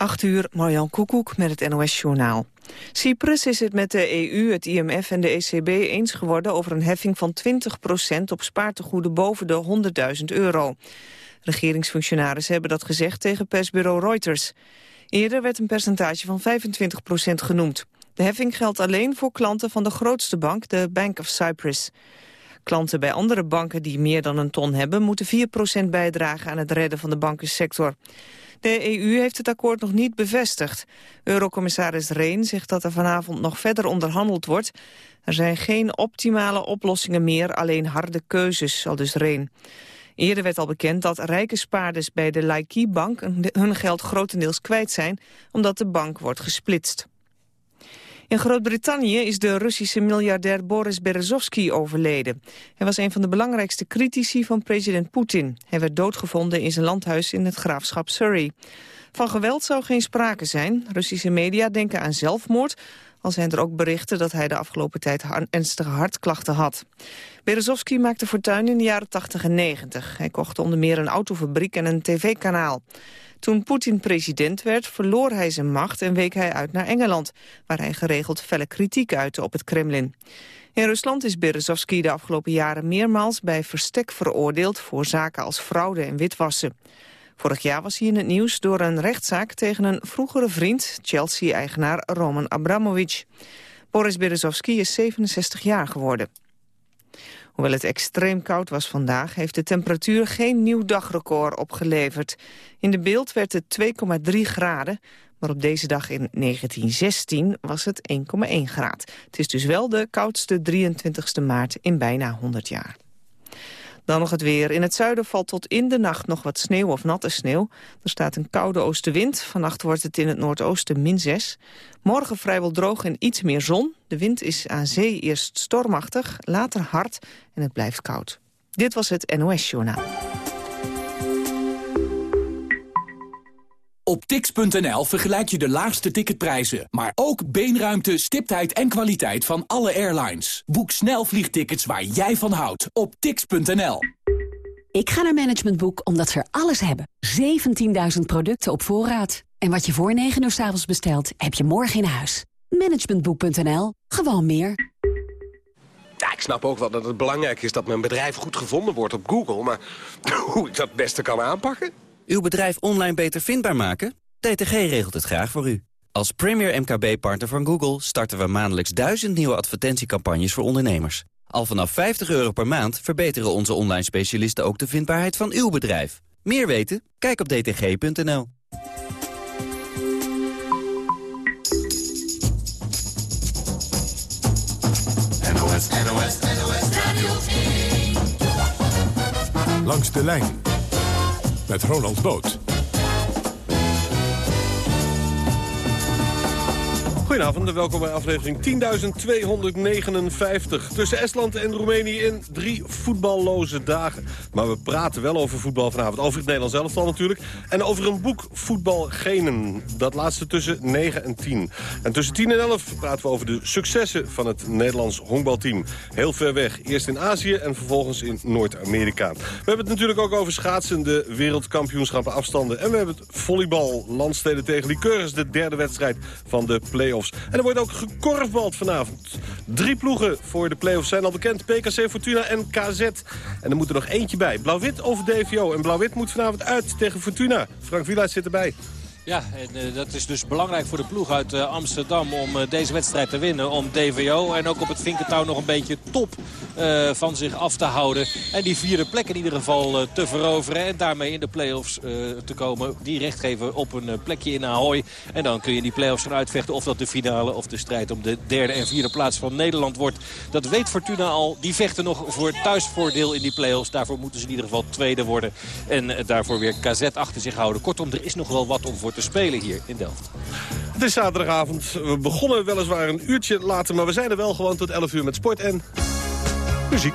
8 uur, Marjan Koekoek met het NOS-journaal. Cyprus is het met de EU, het IMF en de ECB eens geworden... over een heffing van 20% op spaartegoeden boven de 100.000 euro. Regeringsfunctionarissen hebben dat gezegd tegen persbureau Reuters. Eerder werd een percentage van 25% genoemd. De heffing geldt alleen voor klanten van de grootste bank, de Bank of Cyprus. Klanten bij andere banken die meer dan een ton hebben... moeten 4% bijdragen aan het redden van de bankensector. De EU heeft het akkoord nog niet bevestigd. Eurocommissaris Reen zegt dat er vanavond nog verder onderhandeld wordt. Er zijn geen optimale oplossingen meer, alleen harde keuzes, zal dus Reen. Eerder werd al bekend dat rijke spaarders bij de Laiki-bank hun geld grotendeels kwijt zijn, omdat de bank wordt gesplitst. In Groot-Brittannië is de Russische miljardair Boris Berezovsky overleden. Hij was een van de belangrijkste critici van president Poetin. Hij werd doodgevonden in zijn landhuis in het graafschap Surrey. Van geweld zou geen sprake zijn. Russische media denken aan zelfmoord, al zijn er ook berichten dat hij de afgelopen tijd ernstige hartklachten had. Berezovsky maakte fortuin in de jaren 80 en 90. Hij kocht onder meer een autofabriek en een tv-kanaal. Toen Poetin president werd, verloor hij zijn macht en week hij uit naar Engeland, waar hij geregeld felle kritiek uitte op het Kremlin. In Rusland is Berezovsky de afgelopen jaren meermaals bij verstek veroordeeld voor zaken als fraude en witwassen. Vorig jaar was hij in het nieuws door een rechtszaak tegen een vroegere vriend, Chelsea-eigenaar Roman Abramovich. Boris Berezovsky is 67 jaar geworden. Hoewel het extreem koud was vandaag, heeft de temperatuur geen nieuw dagrecord opgeleverd. In de beeld werd het 2,3 graden, maar op deze dag in 1916 was het 1,1 graad. Het is dus wel de koudste 23 maart in bijna 100 jaar. Dan nog het weer. In het zuiden valt tot in de nacht nog wat sneeuw of natte sneeuw. Er staat een koude oostenwind. Vannacht wordt het in het noordoosten min 6. Morgen vrijwel droog en iets meer zon. De wind is aan zee eerst stormachtig, later hard en het blijft koud. Dit was het NOS Journaal. Op tix.nl vergelijk je de laagste ticketprijzen, maar ook beenruimte, stiptheid en kwaliteit van alle airlines. Boek snel vliegtickets waar jij van houdt op tix.nl. Ik ga naar Management Boek omdat ze er alles hebben. 17.000 producten op voorraad. En wat je voor 9 uur s avonds bestelt, heb je morgen in huis. Managementboek.nl. Gewoon meer. Ja, ik snap ook wel dat het belangrijk is dat mijn bedrijf goed gevonden wordt op Google. Maar hoe ik dat het beste kan aanpakken? Uw bedrijf online beter vindbaar maken? DTG regelt het graag voor u. Als premier MKB-partner van Google starten we maandelijks duizend nieuwe advertentiecampagnes voor ondernemers. Al vanaf 50 euro per maand verbeteren onze online specialisten ook de vindbaarheid van uw bedrijf. Meer weten? Kijk op dtg.nl. Langs de lijn met Ronald Boot. Goedenavond en welkom bij aflevering 10.259. Tussen Estland en Roemenië in drie voetballoze dagen. Maar we praten wel over voetbal vanavond. Over het Nederlands elftal natuurlijk. En over een boek Voetbalgenen. Dat laatste tussen 9 en 10. En tussen 10 en 11 praten we over de successen van het Nederlands honkbalteam. Heel ver weg. Eerst in Azië en vervolgens in Noord-Amerika. We hebben het natuurlijk ook over schaatsen, de wereldkampioenschappen afstanden. En we hebben het volleybal, landsteden tegen liqueurs. De derde wedstrijd van de play-off en er wordt ook gekorfbald vanavond. Drie ploegen voor de play-offs zijn al bekend. PKC, Fortuna en KZ. En er moet er nog eentje bij. Blauw-wit of DVO. En Blauw-wit moet vanavond uit tegen Fortuna. Frank Wielaert zit erbij. Ja, en uh, dat is dus belangrijk voor de ploeg uit uh, Amsterdam om uh, deze wedstrijd te winnen. Om DVO en ook op het Vinkentouw nog een beetje top van zich af te houden. En die vierde plek in ieder geval te veroveren. En daarmee in de play-offs te komen. Die recht geven op een plekje in Ahoy. En dan kun je die play-offs gaan uitvechten. Of dat de finale of de strijd om de derde en vierde plaats van Nederland wordt. Dat weet Fortuna al. Die vechten nog voor thuisvoordeel in die play-offs. Daarvoor moeten ze in ieder geval tweede worden. En daarvoor weer KZ achter zich houden. Kortom, er is nog wel wat om voor te spelen hier in Delft. Het is zaterdagavond. We begonnen weliswaar een uurtje later, maar we zijn er wel gewoon tot 11 uur met sport en muziek.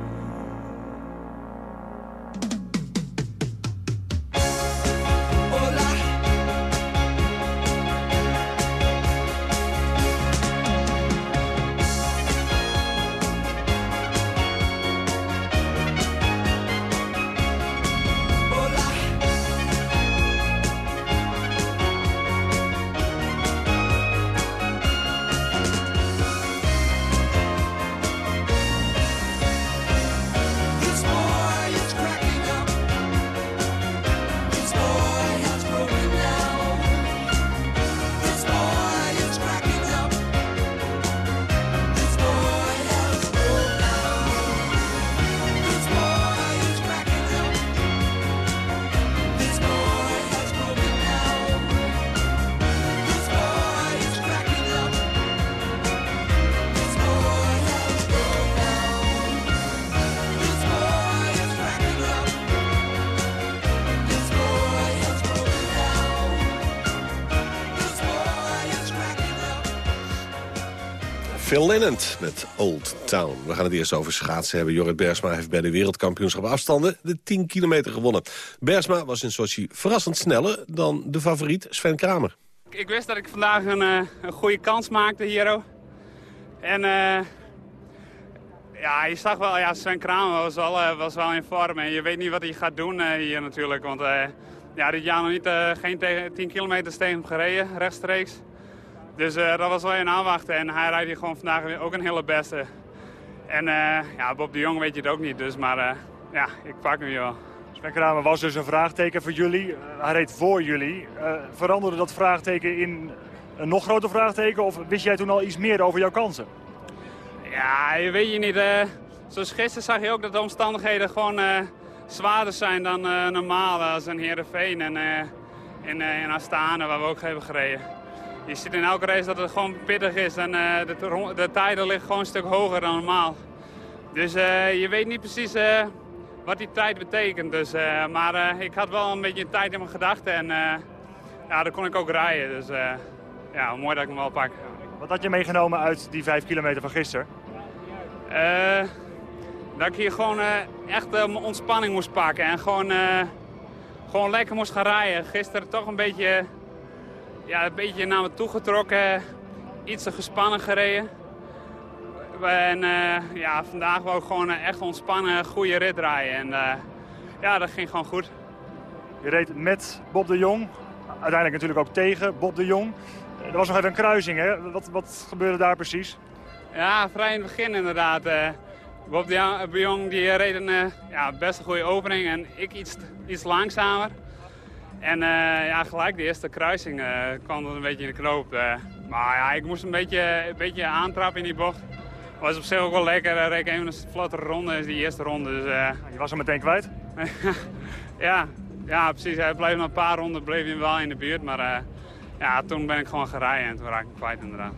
Phil met Old Town. We gaan het eerst over schaatsen hebben. Jorrit Bersma heeft bij de wereldkampioenschap afstanden de 10 kilometer gewonnen. Bersma was in Sochi verrassend sneller dan de favoriet Sven Kramer. Ik wist dat ik vandaag een, eh, een goede kans maakte hier. En eh, ja, je zag wel, ja, Sven Kramer was wel, eh, was wel in vorm. En je weet niet wat hij gaat doen hier natuurlijk. Want ja, dit jaar nog niet, geen tegen, 10 kilometer tegen hem gereden, rechtstreeks. Dus eh, dat was wel een aanwachten. En hij rijdt hier gewoon vandaag weer ook een hele beste. En eh, ja, Bob de Jong weet je het ook niet. Dus, maar eh, ja, ik pak hem hier wel. Sven Kramer was dus een vraagteken voor jullie. Hij reed voor jullie. Veranderde dat vraagteken in een nog groter vraagteken? Of wist jij toen al iets meer over jouw kansen? Ja, je weet je niet. zoals gisteren zag je ook dat de omstandigheden gewoon zwaarder zijn dan normaal. Als in Heerenveen en in, in Astana, waar we ook hebben gereden. Je ziet in elke race dat het gewoon pittig is en eh, de, de tijden liggen gewoon een stuk hoger dan normaal. Dus eh, je weet niet precies eh, wat die tijd betekent. Dus, maar ik had wel een beetje tijd in mijn gedachten en ja, dan kon ik ook rijden. Dus ja, mooi dat ik hem wel pak. Wat had je meegenomen uit die vijf kilometer van gisteren? Dat ik hier gewoon echt mijn ontspanning moest pakken en gewoon, gewoon lekker moest gaan rijden. Gisteren toch een beetje, ja, een beetje naar me toe getrokken, iets te gespannen gereden. En eh, ja, vandaag wou ik gewoon een echt ontspannen, goede rit rijden. En eh, ja, dat ging gewoon goed. Je reed met Bob de Jong. Uiteindelijk natuurlijk ook tegen Bob de Jong. Eh, Er was nog even een kruising, hè? Wat, wat gebeurde daar precies? Ja, vrij in het begin inderdaad. eh Bob de Jong- die reed een eh, ja, best een goede opening en ik iets, iets langzamer. En eh, ja, gelijk de eerste kruising eh, kwam het een beetje in de knoop. eh. maar ja, ik moest een beetje, een beetje aantrappen in die bocht. Was op zich ook wel lekker. Reed even een vlottere ronde, is die eerste ronde. Dus, Je was hem meteen kwijt? ja, ja, precies. Hij bleef na een paar ronden bleef hij wel in de buurt. Maar ja, toen ben ik gewoon gereden en toen raak ik hem kwijt inderdaad.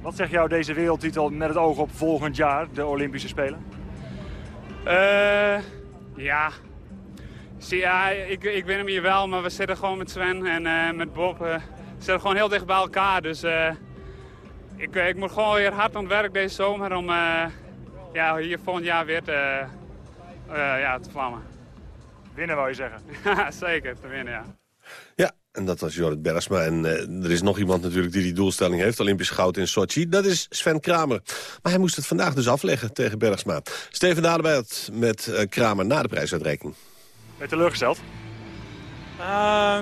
Wat zegt jou deze wereldtitel met het oog op volgend jaar, de Olympische Spelen? Eh, ja. Zie, ja, ik, ik win hem hier wel, maar we zitten gewoon met Sven en uh, met Bob. Uh, zitten gewoon heel dicht bij elkaar. Dus uh, ik, ik moet gewoon weer hard aan het werk deze zomer om ja, hier volgend jaar weer te, ja, te vlammen. Winnen wou je zeggen? Zeker, te winnen, ja. Ja, en dat was Jorrit Bergsma. En uh, er is nog iemand natuurlijk die die doelstelling heeft. Olympisch goud in Sochi. Dat is Sven Kramer. Maar hij moest het vandaag dus afleggen tegen Bergsma. Steven Dadebelt met uh, Kramer na de prijsuitreiking. Ben je teleurgesteld? Uh,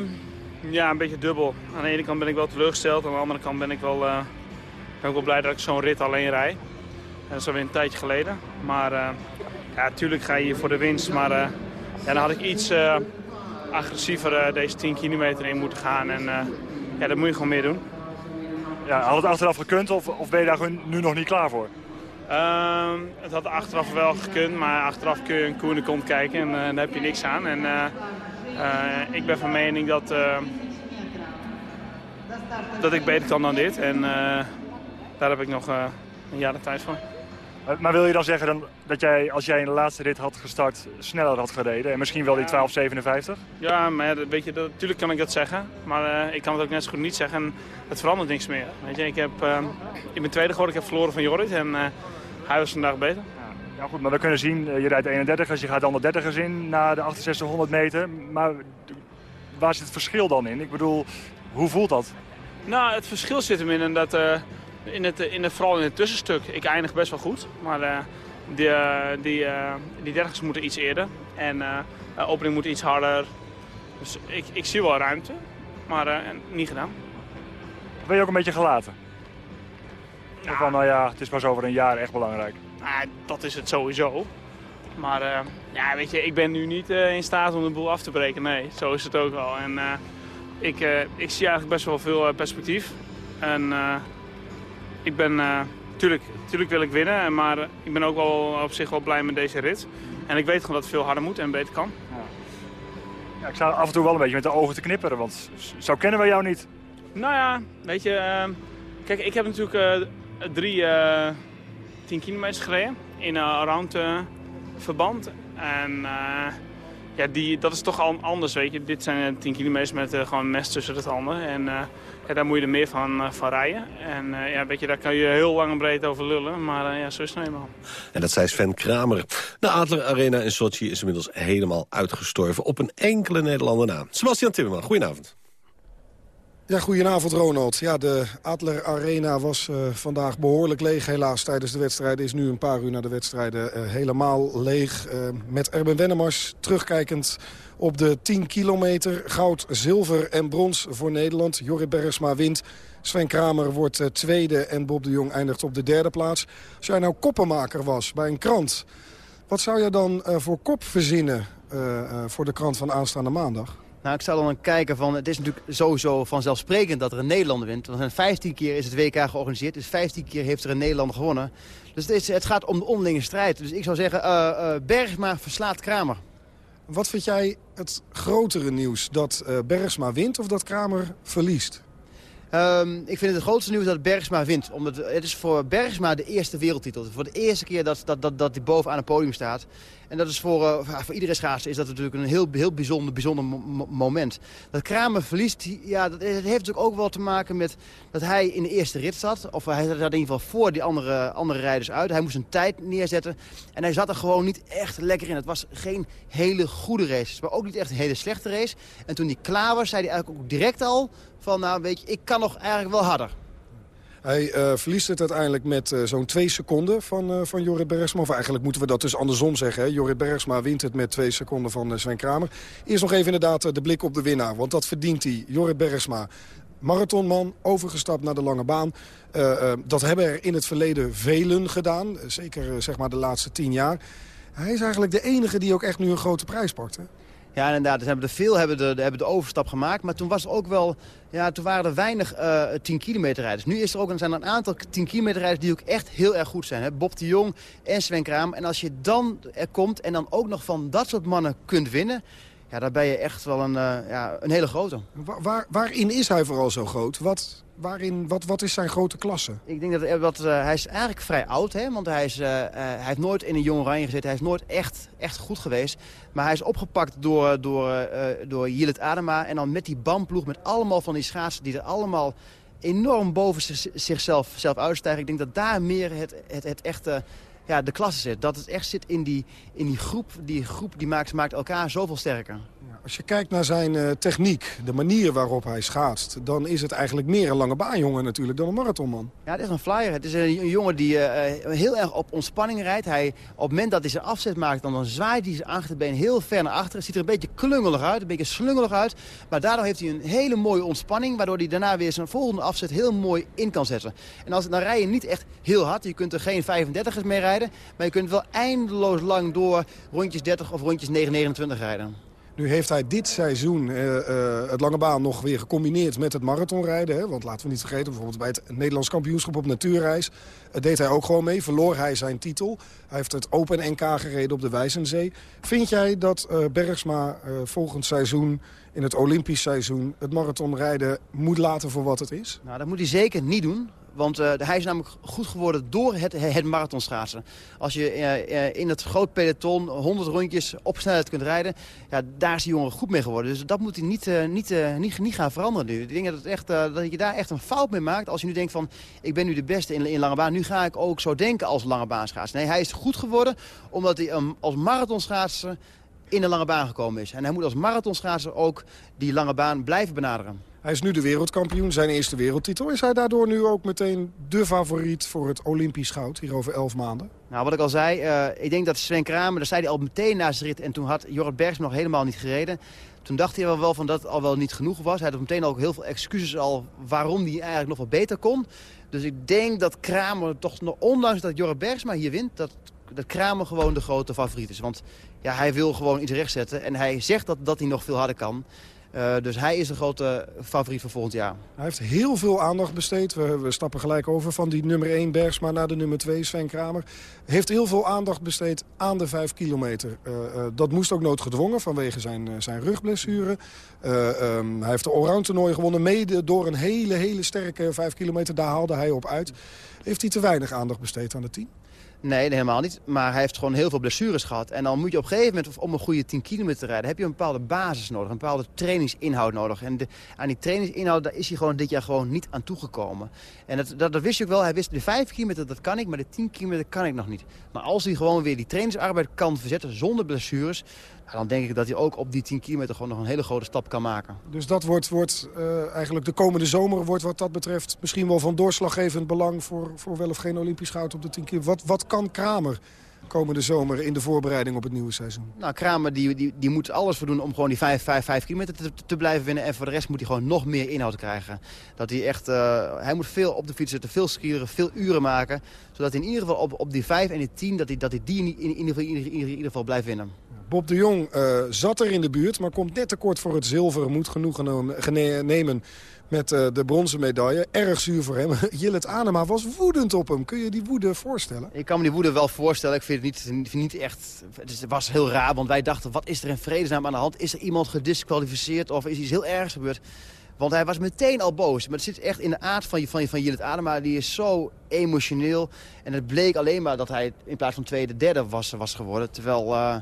ja, een beetje dubbel. Aan de ene kant ben ik wel teleurgesteld. Aan de andere kant ben ik wel, uh, ben ik wel blij dat ik zo'n rit alleen rij. En dat is alweer een tijdje geleden. Maar ja, natuurlijk ga je hier voor de winst. Maar ja, dan had ik iets agressiever deze 10 kilometer in moeten gaan. En ja, dat moet je gewoon meer doen. Ja, had het achteraf gekund of, of ben je daar nu nog niet klaar voor? Uh, het had achteraf wel gekund, maar achteraf kun je een koene kont kijken en uh, daar heb je niks aan. En, uh, uh, ik ben van mening dat, dat ik beter kan dan dit. En daar heb ik nog een jaar de tijd voor. Maar wil je dan zeggen dan dat jij, als jij in de laatste rit had gestart, sneller had gereden? En misschien wel die 12,57? Ja, maar weet je, dat, natuurlijk kan ik dat zeggen. Maar ik kan het ook net zo goed niet zeggen. En het verandert niks meer. Weet je, ik, heb, ik ben tweede geworden, ik heb verloren van Jorrit. En hij was vandaag beter. Ja, goed, maar we kunnen zien, je rijdt 31ers, je gaat dan de 30ers in na de 6800 meter. Maar waar zit het verschil dan in? Ik bedoel, hoe voelt dat? Nou, het verschil zit hem in dat, uh, in het, in het, vooral in het tussenstuk. Ik eindig best wel goed, maar uh, die, uh, die, die 30ers moeten iets eerder. En de opening moet iets harder. Dus ik, ik zie wel ruimte, maar niet gedaan. Ben je ook een beetje gelaten? Ja. Van, nou ja, het is pas over een jaar echt belangrijk. Nou, dat is het sowieso. Maar ja, weet je, ik ben nu niet in staat om de boel af te breken. Nee, zo is het ook wel. En ik, ik zie eigenlijk best wel veel perspectief. En ik ben, tuurlijk, tuurlijk wil ik winnen, maar ik ben ook wel op zich wel blij met deze rit. En ik weet gewoon dat het veel harder moet en beter kan. Ja. Ja, ik sta af en toe wel een beetje met de ogen te knipperen, want zo kennen we jou niet. Nou ja, weet je, kijk, ik heb natuurlijk drie uh, 10 kilometer gereden in een round verband. En ja, die, dat is toch al anders, weet je. Dit zijn 10 kilometer met gewoon mest tussen de tanden. En daar moet je er meer van, van rijden. En ja, weet je, daar kan je heel lang en breed over lullen. Maar ja, zo is het nou eenmaal. En dat zei Sven Kramer. De Adler Arena in Sochi is inmiddels helemaal uitgestorven. Op een enkele Nederlander na. Sebastian Timmerman, goedenavond. Ja, goedenavond Ronald. Ja, de Adler Arena was uh, vandaag behoorlijk leeg helaas tijdens de wedstrijden. Is nu een paar uur na de wedstrijden uh, helemaal leeg. Uh, met Erben Wennemars terugkijkend op de 10 kilometer. Goud, zilver en brons voor Nederland. Jorrit Bergsma wint. Sven Kramer wordt tweede en Bob de Jong eindigt op de derde plaats. Als jij nou koppenmaker was bij een krant... wat zou je dan voor kop verzinnen voor de krant van aanstaande maandag? Nou, ik zou dan kijken van, het is natuurlijk sowieso vanzelfsprekend dat er een Nederlander wint. Want 15 keer is het WK georganiseerd, dus 15 keer heeft er een Nederlander gewonnen. Dus het, is, het gaat om de onderlinge strijd. Dus ik zou zeggen, uh, uh, Bergsma verslaat Kramer. Wat vind jij het grotere nieuws? Dat uh, Bergsma wint of dat Kramer verliest? Um, ik vind het het grootste nieuws dat Bergsma wint. Omdat het is voor Bergsma de eerste wereldtitel. Voor de eerste keer dat, dat, dat, dat hij bovenaan het podium staat. En dat is voor, uh, voor iedere schaatser is dat natuurlijk een heel, heel bijzonder, bijzonder moment. Dat Kramer verliest, ja, dat, heeft natuurlijk ook wel te maken met dat hij in de eerste rit zat. Of hij zat in ieder geval voor die andere, andere rijders uit. Hij moest een tijd neerzetten. En hij zat er gewoon niet echt lekker in. Het was geen hele goede race. Maar ook niet echt een hele slechte race. En toen hij klaar was, zei hij eigenlijk ook direct al van, nou weet je, ik kan nog eigenlijk wel harder. Hij uh, verliest het uiteindelijk met uh, zo'n twee seconden van, uh, van Jorrit Bergsma. Of eigenlijk moeten we dat dus andersom zeggen. Hè? Jorrit Bergsma wint het met twee seconden van Sven Kramer. Eerst nog even inderdaad de blik op de winnaar. Want dat verdient hij. Jorrit Bergsma, marathonman, overgestapt naar de lange baan. dat hebben er in het verleden velen gedaan. zeker zeg maar de laatste tien jaar. Hij is eigenlijk de enige die ook echt nu een grote prijs pakt. Hè? Ja, inderdaad. Dus hebben er veel hebben de, hebben de overstap gemaakt. Maar toen was ook wel, ja, toen waren er weinig uh, 10 kilometer rijders. Nu is er ook, zijn er een aantal 10 kilometer rijders die ook echt heel erg goed zijn. Hè? Bob de Jong en Sven Kraam. En als je dan er komt en dan ook nog van dat soort mannen kunt winnen... ja, daar ben je echt wel een, uh, ja, een hele grote. Waar, waar, waarin is hij vooral zo groot? Wat, waarin, wat, wat is zijn grote klasse? Ik denk dat, dat uh, hij is eigenlijk vrij oud, hè, want hij, is, uh, hij heeft nooit in een jong oranje gezeten. Hij is nooit echt, echt goed geweest. Maar hij is opgepakt door, door, door Jillet Adema. En dan met die bandploeg, met allemaal van die schaatsen die er allemaal enorm boven zichzelf zelf uitstijgen. Ik denk dat daar meer het, het, het echte ja, de klasse zit. Dat het echt zit in die, in die groep. Die groep die maakt, maakt elkaar zoveel sterker. Als je kijkt naar zijn uh, techniek, de manier waarop hij schaatst... dan is het eigenlijk meer een lange baanjongen natuurlijk dan een marathonman. Ja, het is een flyer. Het is een, een jongen die uh, heel erg op ontspanning rijdt. Hij, op het moment dat hij zijn afzet maakt, dan, dan zwaait hij zijn achterbeen heel ver naar achteren. Het ziet er een beetje klungelig uit, een beetje slungelig uit. Maar daardoor heeft hij een hele mooie ontspanning... waardoor hij daarna weer zijn volgende afzet heel mooi in kan zetten. En als, dan rij je niet echt heel hard. Je kunt er geen 35ers mee rijden. Maar je kunt wel eindeloos lang door rondjes 30 of rondjes 929 rijden. Nu heeft hij dit seizoen uh, uh, het lange baan nog weer gecombineerd met het marathonrijden. Hè? Want laten we niet vergeten, bijvoorbeeld bij het Nederlands kampioenschap op natuurreis... Uh, deed hij ook gewoon mee, verloor hij zijn titel. Hij heeft het Open NK gereden op de Wijzenzee. Vind jij dat Bergsma volgend seizoen, in het Olympisch seizoen... het marathonrijden moet laten voor wat het is? Nou, dat moet hij zeker niet doen. Want uh, hij is namelijk goed geworden door het, het marathonschaatsen. Als je uh, in het groot peloton 100 rondjes op snelheid kunt rijden... Ja, daar is die jongen goed mee geworden. Dus dat moet hij niet, niet, niet, niet gaan veranderen nu. Ik denk dat, het echt, dat je daar echt een fout mee maakt. Als je nu denkt van, ik ben nu de beste in, lange baan. Nu ga ik ook zo denken als lange baanschaatser. Nee, hij is goed geworden omdat hij um, als marathonschaatser in de lange baan gekomen is. En hij moet als marathonschaatser ook die lange baan blijven benaderen. Hij is nu de wereldkampioen, zijn eerste wereldtitel. Is hij daardoor nu ook meteen de favoriet voor het Olympisch goud, hier over elf maanden? Nou, wat ik al zei, uh, ik denk dat Sven Kramer, dat zei hij al meteen na zijn rit... en toen had Jorrit Bergs nog helemaal niet gereden. Toen dacht hij wel van dat het al wel niet genoeg was. Hij had meteen ook heel veel excuses al waarom hij eigenlijk nog wat beter kon. Dus ik denk dat Kramer toch, nog, ondanks dat Jorrit Bergsma hier wint... dat, dat Kramer gewoon de grote favoriet is. Want ja, hij wil gewoon iets rechtzetten en hij zegt dat, dat hij nog veel harder kan... Uh, dus hij is de grote favoriet voor volgend jaar. Hij heeft heel veel aandacht besteed. We, stappen gelijk over van die nummer 1 Bergsma naar de nummer 2 Sven Kramer. Heeft heel veel aandacht besteed aan de 5 kilometer. Uh, uh, dat moest ook noodgedwongen vanwege zijn, zijn rugblessure. Um, hij heeft de allround toernooi gewonnen. Mede door een hele, hele sterke 5 kilometer. Daar haalde hij op uit. Heeft hij te weinig aandacht besteed aan het team? Nee, helemaal niet. Maar hij heeft gewoon heel veel blessures gehad. En dan moet je op een gegeven moment, om een goede 10 kilometer te rijden... heb je een bepaalde basis nodig, een bepaalde trainingsinhoud nodig. En aan die trainingsinhoud daar is hij gewoon dit jaar gewoon niet aan toegekomen. En dat, dat, dat wist je ook wel. Hij wist de 5 kilometer, dat kan ik, maar de 10 kilometer kan ik nog niet. Maar als hij gewoon weer die trainingsarbeid kan verzetten zonder blessures... dan denk ik dat hij ook op die 10 kilometer gewoon nog een hele grote stap kan maken. Dus dat wordt, wordt uh, eigenlijk de komende zomer wordt wat dat betreft... misschien wel van doorslaggevend belang voor, voor wel of geen Olympisch goud op de 10 kilometer. Wat, wat kan Kramer komende zomer in de voorbereiding op het nieuwe seizoen? Nou, Kramer die, die, die moet alles voor doen om gewoon die 5, 5, 5 kilometer te, te, blijven winnen. En voor de rest moet hij gewoon nog meer inhoud krijgen. Dat hij echt, uh, hij moet veel op de fiets zitten, veel skieren, veel uren maken. Zodat hij in ieder geval op, op die 5 en die 10, dat hij, dat hij die in, in, ieder, geval, in, ieder, in ieder geval blijft winnen. Bob de Jong uh, zat er in de buurt, maar komt net tekort voor het zilver. Moet genoeg nemen met uh, de bronzen medaille. Erg zuur voor hem. Jillet Anema was woedend op hem. Kun je die woede voorstellen? Ik kan me die woede wel voorstellen. Ik vind het niet, niet echt... Het was heel raar, want wij dachten... wat is er in vredesnaam aan de hand? Is er iemand gedisqualificeerd of is iets heel ergs gebeurd? Want hij was meteen al boos. Maar het zit echt in de aard van, van, van Jillet Adema. Die is zo emotioneel. En het bleek alleen maar dat hij in plaats van tweede, derde was, was geworden. Terwijl... Uh,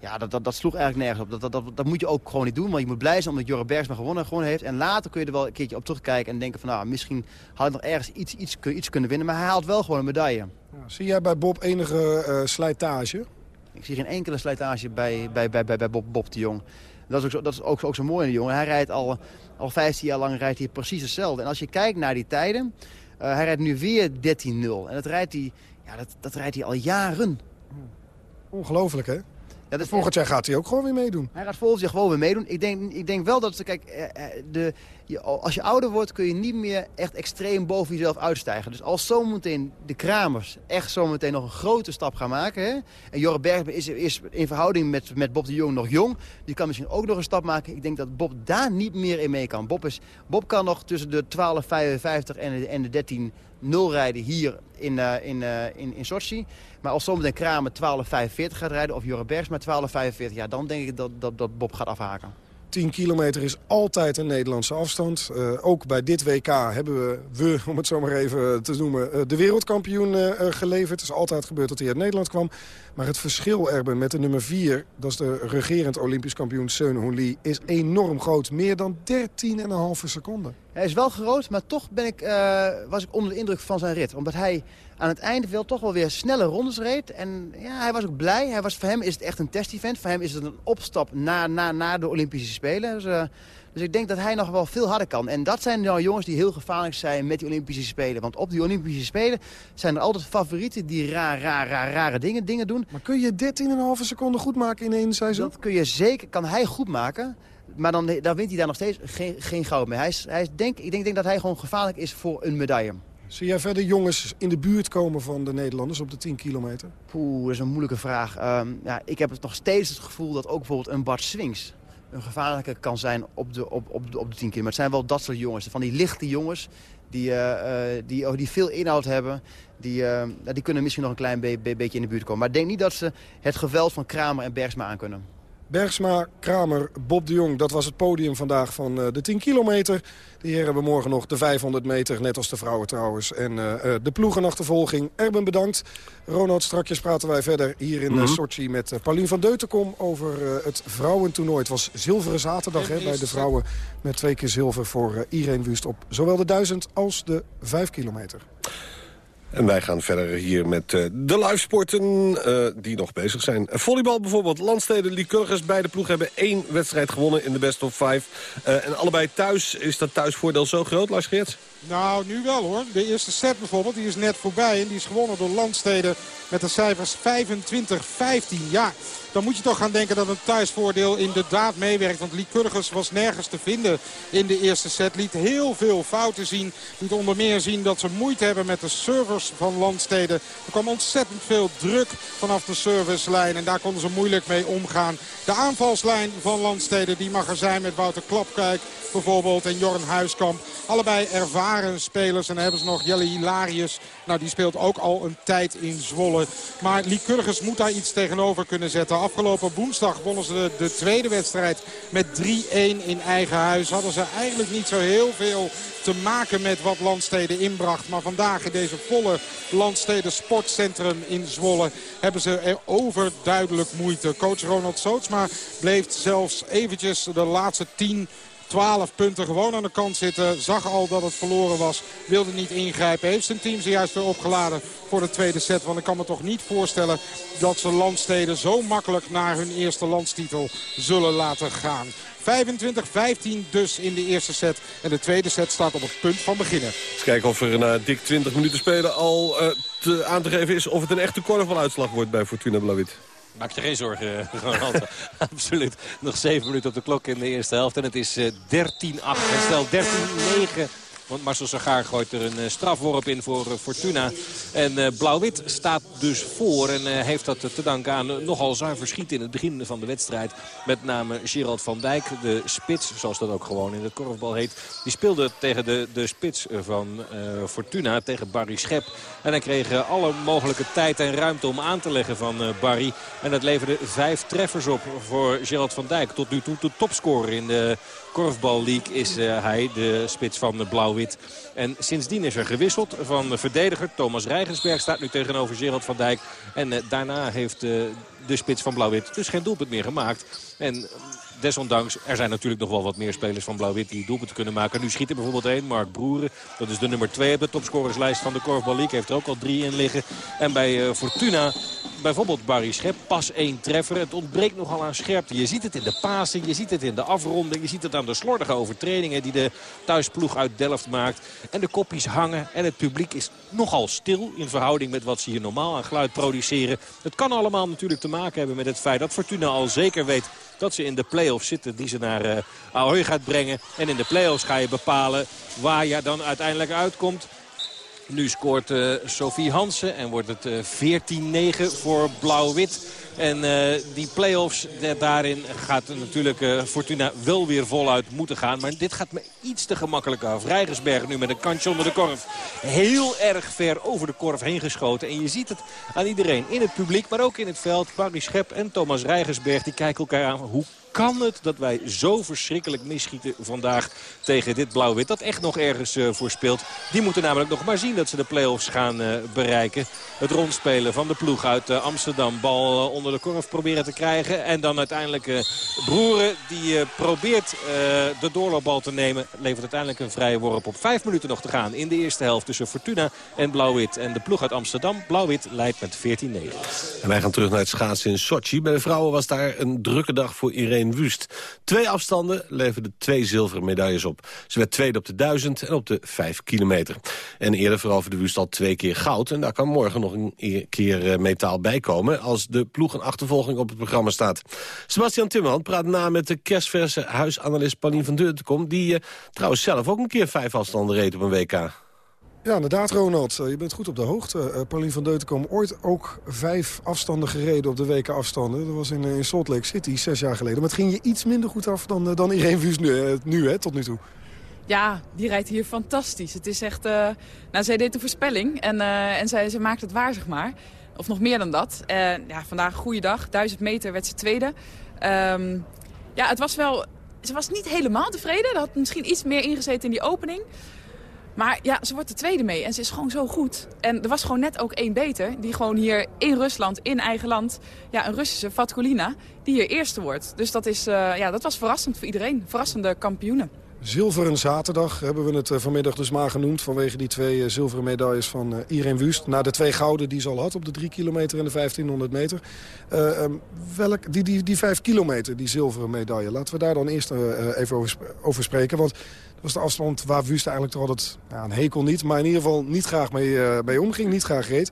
ja, dat, dat, dat, sloeg eigenlijk nergens op. Dat, dat, dat, moet je ook gewoon niet doen. Want je moet blij zijn omdat Jorre Bergsma gewonnen, gewonnen heeft. En later kun je er wel een keertje op terugkijken en denken van... nou, misschien had hij nog ergens iets, iets, iets kunnen winnen. Maar hij haalt wel gewoon een medaille. Ja, zie jij bij Bob enige uh, slijtage? Ik zie geen enkele slijtage bij, bij, bij, bij, bij Bob, Bob de Jong. Dat is, ook zo, dat is ook, ook zo mooi in de jongen. Hij rijdt al, al 15 jaar lang rijdt hij precies hetzelfde. En als je kijkt naar die tijden... Uh, hij rijdt nu weer 13-0. En dat rijdt, hij, ja, dat, dat rijdt hij al jaren. Ongelooflijk, hè? Ja, dus volgend jaar gaat hij ook gewoon weer meedoen. Hij gaat volgend jaar gewoon weer meedoen. Ik denk, ik denk wel dat, kijk, eh, eh, de, je, als je ouder wordt kun je niet meer echt extreem boven jezelf uitstijgen. Dus als zometeen de Kramers echt zometeen nog een grote stap gaan maken... Hè, en Jorre Bergman is, is in verhouding met, met Bob de Jong nog jong... die kan misschien ook nog een stap maken. Ik denk dat Bob daar niet meer in mee kan. Bob, is, Bob kan nog tussen de 12,55 en de, en de nul rijden hier in, uh, in, uh, in, in Sochi. Maar als zometeen Kramer 12.45 gaat rijden of Jorre Bergsma 12.45... ja, dan denk ik dat, dat, dat Bob gaat afhaken. 10 kilometer is altijd een Nederlandse afstand. Uh, ook bij dit WK hebben we, we, om het zo maar even te noemen, uh, de wereldkampioen uh, geleverd. Het is altijd gebeurd dat hij uit Nederland kwam. Maar het verschil, Erben, met de nummer 4, dat is de regerend Olympisch kampioen Seun Hoon Lee, is enorm groot. Meer dan 13,5 seconden. Hij is wel groot, maar toch ben ik, was ik onder de indruk van zijn rit. Omdat hij aan het einde wel toch wel weer snelle rondes reed. En ja, hij was ook blij. Hij was, voor hem is het echt een test-event. Voor hem is het een opstap naar na, na de Olympische Spelen. Dus, uh, dus ik denk dat hij nog wel veel harder kan. En dat zijn nou jongens die heel gevaarlijk zijn met die Olympische Spelen. Want op die Olympische Spelen zijn er altijd favorieten die raar, raar, raar, rare dingen, dingen doen. Maar kun je 13,5 seconden goed maken in één seizoen? Dat kun je zeker, kan hij goed maken. Maar dan, dan wint hij daar nog steeds geen, geen goud mee. Hij is, hij is denk, ik denk, denk dat hij gewoon gevaarlijk is voor een medaille. Zie jij verder jongens in de buurt komen van de Nederlanders op de 10 kilometer? Poeh, dat is een moeilijke vraag. Um, ja, ik heb nog steeds het gevoel dat ook bijvoorbeeld een Bart Swings een gevaarlijke kan zijn op de, op, op, de, op de 10 kilometer. Het zijn wel dat soort jongens, van die lichte jongens die, uh, die, oh, die veel inhoud hebben. Die, uh, die kunnen misschien nog een klein be be beetje in de buurt komen. Maar ik denk niet dat ze het geweld van Kramer en Bergsma aankunnen. Bergsma, Kramer, Bob de Jong, dat was het podium vandaag van uh, de 10 kilometer. De heren hebben morgen nog de 500 meter, net als de vrouwen trouwens. En uh, de ploegenachtervolging. Erben bedankt. Ronald, strakjes praten wij verder hier in mm -hmm. Sochi met uh, Paulien van Deutenkom over het vrouwentoernooi. Het was zilveren zaterdag hè, bij de vrouwen met twee keer zilver voor Irene Wust op zowel de 1000 als de 5 kilometer. En wij gaan verder hier met uh, de livesporten uh, die nog bezig zijn. Volleybal bijvoorbeeld. Landsteden Lycurgus. Beide ploegen hebben één wedstrijd gewonnen in de best of five. En allebei thuis. Is dat thuisvoordeel zo groot, Lars Geerts? Nou, nu wel hoor. De eerste set bijvoorbeeld, die is net voorbij. En die is gewonnen door Landsteden met de cijfers 25-15. Ja, dan moet je toch gaan denken dat een thuisvoordeel inderdaad meewerkt. Want Lycurgus was nergens te vinden in de eerste set. Liet heel veel fouten zien. Liet onder meer zien dat ze moeite hebben met de servers van Landsteden. Er kwam ontzettend veel druk vanaf de servicelijn. En daar konden ze moeilijk mee omgaan. De aanvalslijn van Landsteden die mag er zijn met Wouter Klapkijk bijvoorbeeld en Jorn Huiskamp. Allebei ervaren spelers. En dan hebben ze nog Jelle Hilarius. Nou, die speelt ook al een tijd in Zwolle. Maar Lycurgus moet daar iets tegenover kunnen zetten. Afgelopen woensdag wonnen ze de, de tweede wedstrijd met 3-1 in eigen huis. Hadden ze eigenlijk niet zo heel veel te maken met wat Landsteden inbracht. Maar vandaag in deze volle Landsteden sportcentrum in Zwolle hebben ze er overduidelijk moeite. Coach Ronald Sootsma bleef zelfs eventjes de laatste 10 12 punten gewoon aan de kant zitten. Zag al dat het verloren was. Wilde niet ingrijpen. Heeft zijn team zojuist weer opgeladen voor de tweede set. Want ik kan me toch niet voorstellen dat ze landsteden zo makkelijk naar hun eerste landstitel zullen laten gaan. 25-15 dus in de eerste set. En de tweede set staat op het punt van beginnen. Eens kijken of er na dik 20 minuten spelen al te, aan te geven is... of het een echte korfbaluitslag wordt bij Fortuna Blauwit. Maak je geen zorgen, Ronald. Absoluut. Nog 7 minuten op de klok in de eerste helft. En het is 13-8. En stel 13-9 want Marcel Sagaar gooit er een strafworp in voor Fortuna. En Blauw-Wit staat dus voor en heeft dat te danken aan nogal zuiver schieten in het begin van de wedstrijd. Met name Gerald van Dijk, de spits, zoals dat ook gewoon in het korfbal heet. Die speelde tegen de, de spits van Fortuna, tegen Barry Schep. En hij kreeg alle mogelijke tijd en ruimte om aan te leggen van Barry. En dat leverde vijf treffers op voor Gerald van Dijk. Tot nu toe de topscorer in de Korfbal League is uh, hij, de spits van Blauw-Wit. En sindsdien is er gewisseld van de verdediger. Thomas Rijgensberg staat nu tegenover Gerald van Dijk. En uh, daarna heeft uh, de spits van Blauw-Wit dus geen doelpunt meer gemaakt. En desondanks, er zijn natuurlijk nog wel wat meer spelers van Blauw-Wit die doelpunten kunnen maken. Nu schiet er bijvoorbeeld één, Mark Broeren. Dat is de nummer 2 op de topscorerslijst van de Korfbal League. Heeft er ook al drie in liggen. En bij uh, Fortuna bijvoorbeeld Barry Schep, pas één treffer. Het ontbreekt nogal aan scherpte. Je ziet het in de passing, je ziet het in de afronding. Je ziet het aan de slordige overtredingen die de thuisploeg uit Delft maakt. En de kopjes hangen en het publiek is nogal stil in verhouding met wat ze hier normaal aan geluid produceren. Het kan allemaal natuurlijk te maken hebben met het feit dat Fortuna al zeker weet dat ze in de play-offs zitten die ze naar uh, Ahoy gaat brengen. En in de play-offs ga je bepalen waar je dan uiteindelijk uitkomt. Nu scoort uh, Sophie Hansen en wordt het uh, 14-9 voor Blauw-Wit. En uh, die play-offs, daarin gaat natuurlijk Fortuna wel weer voluit moeten gaan. Maar dit gaat me iets te gemakkelijk af. Rijgersberg nu met een kantje onder de korf. Heel erg ver over de korf heen geschoten. En je ziet het aan iedereen in het publiek, maar ook in het veld. Barry Schep en Thomas Rijgersberg die kijken elkaar aan. Hoe kan het dat wij zo verschrikkelijk misschieten vandaag tegen dit blauw-wit. Dat echt nog ergens uh, voor speelt. Die moeten namelijk nog maar zien dat ze de play-offs gaan uh, bereiken. Het rondspelen van de ploeg uit uh, Amsterdam. Bal onder de korf proberen te krijgen. En dan uiteindelijk Broeren die probeert de doorloopbal te nemen. Levert uiteindelijk een vrije worp op. Vijf minuten nog te gaan in de eerste helft tussen Fortuna en Blauw-wit. En de ploeg uit Amsterdam, Blauw-wit, leidt met 14-9. En wij gaan terug naar het schaatsen in Sochi. Bij de vrouwen was daar een drukke dag voor Irene Wust. Twee afstanden leverden twee zilveren medailles op. Ze werd tweede op de 1000 en op de 5 kilometer. En eerder veroverde Wust al twee keer goud. En daar kan morgen nog een keer eh, metaal bij komen... als de ploeg een achtervolging op het programma staat. Sebastian Timmerman praat na met de kerstverse huisanalist Paulien van Deurtekom... die uh, trouwens zelf ook een keer vijf afstanden reed op een WK. Ja, inderdaad, Ronald. Eh, je bent goed op de hoogte. Uh, Paulien van Deutenkom ooit ook vijf afstanden gereden op de weken afstanden. Dat was in, in Salt Lake City, zes jaar geleden. Maar het ging je iets minder goed af dan, dan Irene Vus nu, hè, tot nu toe. Ja, die rijdt hier fantastisch. Het is echt... Nou, zij deed de voorspelling en, en zij, ze maakt het waar, zeg maar. Of nog meer dan dat. Uh, ja, vandaag een goede dag. Duizend meter werd ze tweede. Um, ja, het was wel... Ze was niet helemaal tevreden. Er had misschien iets meer ingezeten in die opening. Maar ja, ze wordt de tweede mee en ze is gewoon zo goed. En er was gewoon net ook één beter, die gewoon hier in Rusland, in eigen land... ja, een Russische, Fatkulina, die hier eerste wordt. Dus dat, is, uh, ja, dat was verrassend voor iedereen. Verrassende kampioenen. Zilveren zaterdag hebben we het vanmiddag dus maar genoemd... vanwege die twee zilveren medailles van Irene Wust. Na de twee gouden die ze al had op de 3 kilometer en de 1500 meter. Um, welk, die, die, die 5 kilometer, die zilveren medaille. Laten we daar dan eerst even over, over spreken. Want dat was de afstand waar Wust eigenlijk toch altijd... Ja, een hekel niet, maar in ieder geval niet graag mee, mee omging. Niet graag reed.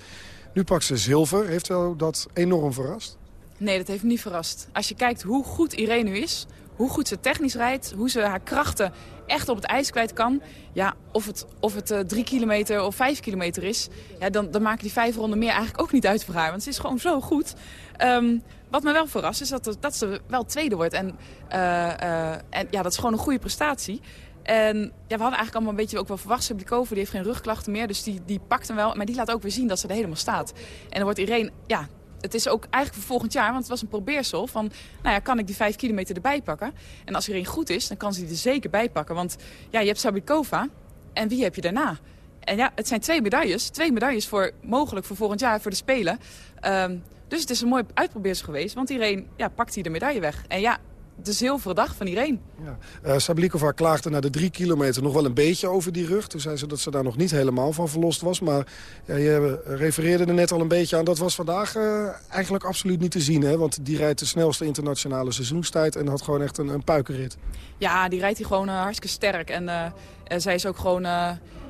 Nu pakt ze zilver. Heeft wel dat enorm verrast? Nee, dat heeft me niet verrast. Als je kijkt hoe goed Irene nu is hoe goed ze technisch rijdt, hoe ze haar krachten echt op het ijs kwijt kan. Ja, of het, of het uh, drie kilometer of vijf kilometer is, ja, dan, dan maken die vijf ronden meer eigenlijk ook niet uit voor haar. Want ze is gewoon zo goed. Um, wat me wel verrast is dat, dat ze wel tweede wordt. En, uh, uh, en ja, dat is gewoon een goede prestatie. En ja, we hadden eigenlijk allemaal een beetje ook wel verwacht. Sablikova die heeft geen rugklachten meer, dus die, die pakt hem wel. Maar die laat ook weer zien dat ze er helemaal staat. En dan wordt Irene, ja, het is ook eigenlijk voor volgend jaar, want het was een probeersel van, nou ja, kan ik die vijf kilometer erbij pakken? En als iedereen goed is, dan kan ze die er zeker bij pakken. Want ja, je hebt Sabikova en wie heb je daarna? En ja, het zijn twee medailles. Twee medailles voor mogelijk voor volgend jaar voor de Spelen. Um, dus het is een mooi uitprobeersel geweest, want iedereen ja, pakt hier de medaille weg. En ja, de zilveren dag van iedereen. Ja. Uh, Sablikova klaagde na de drie kilometer nog wel een beetje over die rug. Toen zei ze dat ze daar nog niet helemaal van verlost was. Maar ja, je refereerde er net al een beetje aan. Dat was vandaag uh, eigenlijk absoluut niet te zien. Hè? Want die rijdt de snelste internationale seizoenstijd. En had gewoon echt een, een puikenrit. Ja, die rijdt hier gewoon uh, hartstikke sterk. En zij is ook gewoon...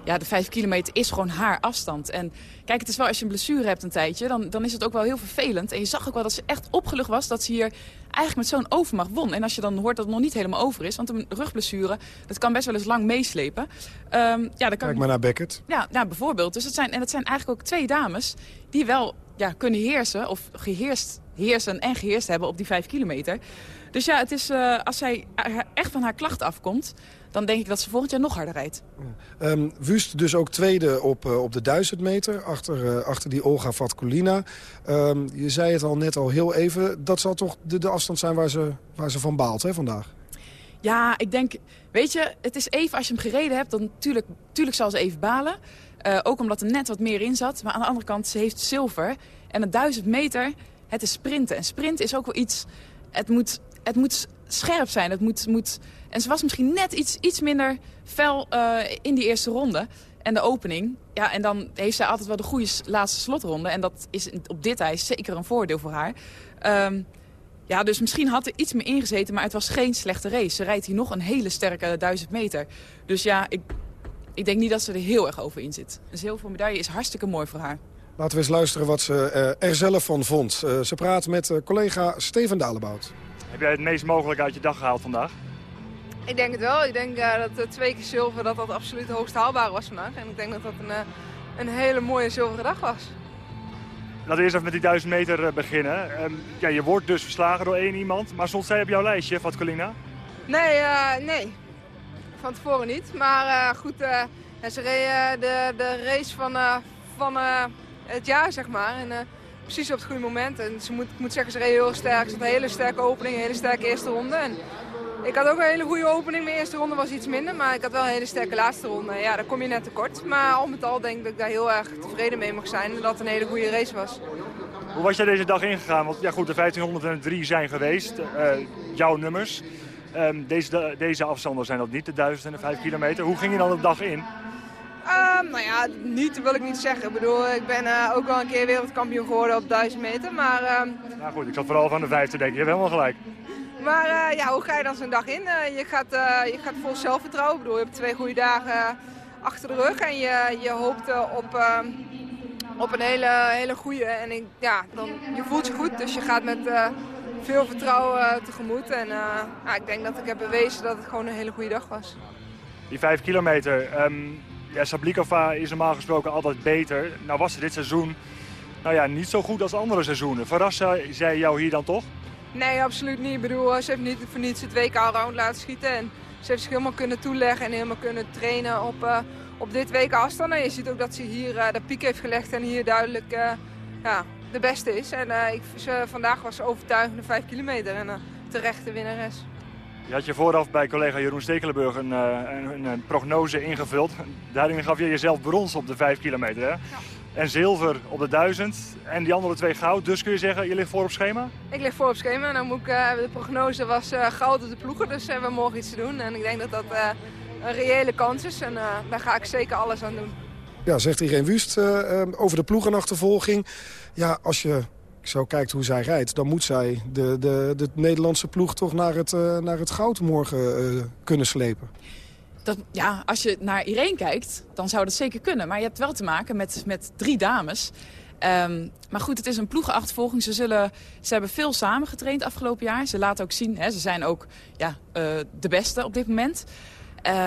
ja, de vijf kilometer is gewoon haar afstand. En kijk, het is wel als je een blessure hebt een tijdje... Dan, dan is het ook wel heel vervelend. En je zag ook wel dat ze echt opgelucht was dat ze hier eigenlijk met zo'n overmacht won. En als je dan hoort dat het nog niet helemaal over is... want een rugblessure, dat kan best wel eens lang meeslepen. Um, ja, dan kan Kijk maar naar Beckett. Ja, nou, bijvoorbeeld. Dus het zijn, en het zijn eigenlijk ook twee dames die wel ja, kunnen heersen... of geheerst, heersen en geheerst hebben op die vijf kilometer. Dus ja, het is, uh, als zij echt van haar klachten afkomt dan denk ik dat ze volgend jaar nog harder rijdt. Ja. Um, Wust dus ook tweede op, uh, op de 1000 meter, achter, uh, achter die Olga Vatkulina. Um, je zei het al net al heel even, dat zal toch de, de afstand zijn waar ze, waar ze van baalt hè, vandaag? Ja, ik denk, weet je, het is even als je hem gereden hebt, dan tuurlijk, tuurlijk zal ze even balen. Uh, ook omdat er net wat meer in zat. Maar aan de andere kant, ze heeft zilver. En een 1000 meter, het is sprinten. En sprint is ook wel iets, het moet, het moet scherp zijn. Het moet, moet en ze was misschien net iets, iets minder fel uh, in die eerste ronde. En de opening. Ja, en dan heeft zij altijd wel de goede laatste slotronde. En dat is op dit ijs zeker een voordeel voor haar. Um, ja, dus misschien had er iets meer ingezeten, maar het was geen slechte race. Ze rijdt hier nog een hele sterke 1000 meter. Dus ja, ik, ik denk niet dat ze er heel erg over in zit. Een zilveren medaille is hartstikke mooi voor haar. Laten we eens luisteren wat ze uh, er zelf van vond. Uh, ze praat met collega Steven Dalebout. Heb jij het meest mogelijk uit je dag gehaald vandaag? Ik denk het wel. Ik denk uh, dat uh, twee keer zilver dat dat absoluut hoogst haalbaar was vandaag. En ik denk dat dat een, uh, een hele mooie zilveren dag was. Laten we eerst even met die 1000 meter beginnen. Ehm, ja, je wordt dus verslagen door één iemand, maar stond zij op jouw lijstje, Vatkolina? Nee, nee. Van tevoren niet. Maar goed, ze reed de, de race van, van het jaar, zeg maar. En, precies op het goede moment. En ze moet, ik moet zeggen, ze reed heel sterk. Ze had een hele sterke opening, een hele sterke eerste ronde. En ik had ook een hele goede opening. Mijn eerste ronde was iets minder, maar ik had wel een hele sterke laatste ronde. Ja, daar kom je net tekort. Maar al met al denk ik dat ik daar heel erg tevreden mee mag zijn. En dat het een hele goede race was. Hoe was jij deze dag ingegaan? Want ja goed, de 1503 zijn geweest, uh, jouw nummers. Um, deze, deze afstanden zijn dat niet, de 1000 en de 5 kilometer. Hoe ging je dan de dag in? Um, nou ja, niet wil ik niet zeggen. Ik bedoel, ik ben uh, ook wel een keer wereldkampioen geworden op 1000 meter, maar... Um... Nou goed, ik zat vooral van de vijfde denken. Je hebt helemaal gelijk. Maar uh, ja, hoe ga je dan zo'n dag in? Uh, je, gaat, je gaat vol zelfvertrouwen. Bedoel, je hebt twee goede dagen achter de rug en je, je hoopt op, op een hele, hele goede. En ik, ja, dan, je voelt je goed, dus je gaat met veel vertrouwen tegemoet. En ik denk dat ik heb bewezen dat het gewoon een hele goede dag was. Die vijf kilometer, um ja, Sablikova is normaal gesproken altijd beter. Nou was ze dit seizoen nou ja, niet zo goed als andere seizoenen. Verrast zij jou hier dan toch? Nee, absoluut niet. Ik bedoel, ze heeft niet voor niets het WK round laten schieten. En ze heeft zich helemaal kunnen toeleggen en helemaal kunnen trainen op, uh, op dit WK afstand. En je ziet ook dat ze hier uh, de piek heeft gelegd en hier duidelijk uh, ja, de beste is. En ik, ze, vandaag was ze overtuigende 5 kilometer en terecht de winnares. Je had je vooraf bij collega Jeroen Stekelenburg een, eh, een, een, prognose ingevuld. Daarin gaf je jezelf brons op de 5 kilometer. Hè? Ja. En zilver op de 1000. En die andere twee goud. Dus kun je zeggen, je ligt voor op schema? Ik lig voor op schema. En dan moet ik, uh, de prognose was uh, goud op de ploegen. Dus hebben we morgen iets te doen. En ik denk dat dat een reële kans is. En daar ga ik zeker alles aan doen. Ja, zegt Irene Wust over de ploegenachtervolging. Ja, als je zo kijkt hoe zij rijdt... dan moet zij de, de, de Nederlandse ploeg toch naar het, uh, naar het goud morgen uh, kunnen slepen. Ja, als je naar Irene kijkt, dan zou dat zeker kunnen. Maar je hebt wel te maken met, met drie dames. Um, maar goed, het is een ploegenachtervolging. Ze, zullen, ze hebben veel samengetraind afgelopen jaar. Ze laten ook zien, hè, ze zijn ook ja, uh, de beste op dit moment.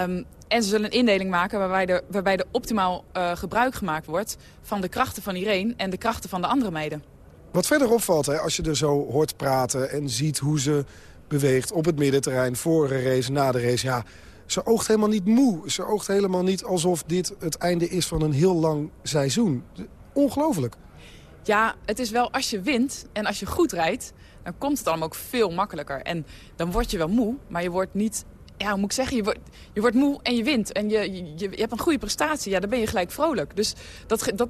Um, en ze zullen een indeling maken waarbij er, waarbij er optimaal gebruik gemaakt wordt... van de krachten van Irene en de krachten van de andere meiden. Wat verder opvalt, hè, als je er zo hoort praten en ziet hoe ze beweegt op het middenterrein... voor een race, na de race, ja, ze oogt helemaal niet moe. Ze oogt helemaal niet alsof dit het einde is van een heel lang seizoen. Ongelooflijk. Ja, het is wel als je wint en als je goed rijdt... dan komt het allemaal ook veel makkelijker. En dan word je wel moe, maar je wordt niet... Ja, hoe moet ik zeggen? Je wordt, je wordt moe en je wint. En je, je, hebt een goede prestatie. Ja, dan ben je gelijk vrolijk. Dus dat, dat,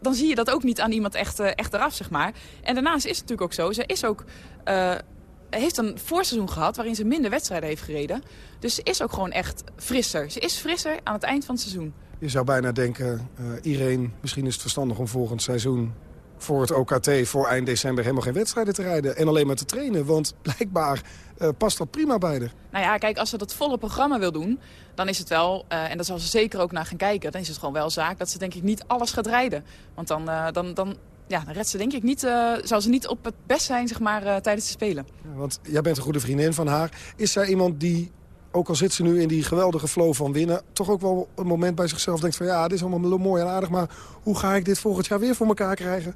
dan zie je dat ook niet aan iemand echt, uh, echt eraf, zeg maar. En daarnaast is het natuurlijk ook zo, ze is ook... Uh, heeft een voorseizoen gehad waarin ze minder wedstrijden heeft gereden. Dus ze is ook gewoon echt frisser. Ze is frisser aan het eind van het seizoen. Je zou bijna denken, uh, Irene, misschien is het verstandig om volgend seizoen voor het OKT voor eind december helemaal geen wedstrijden te rijden. En alleen maar te trainen, want blijkbaar uh, past dat prima bij haar. Nou ja, kijk, als ze dat volle programma wil doen, dan is het wel, uh, en daar zal ze zeker ook naar gaan kijken... dan is het gewoon wel zaak dat ze denk ik niet alles gaat rijden. Want dan, uh, dan, dan, ja, dan redt ze denk ik niet, zal ze niet op het best zijn zeg maar, tijdens de Spelen. Ja, want jij bent een goede vriendin van haar. Is zij iemand die ook al zit ze nu in die geweldige flow van winnen... toch ook wel een moment bij zichzelf denkt van... ja, dit is allemaal mooi en aardig... maar hoe ga ik dit volgend jaar weer voor elkaar krijgen?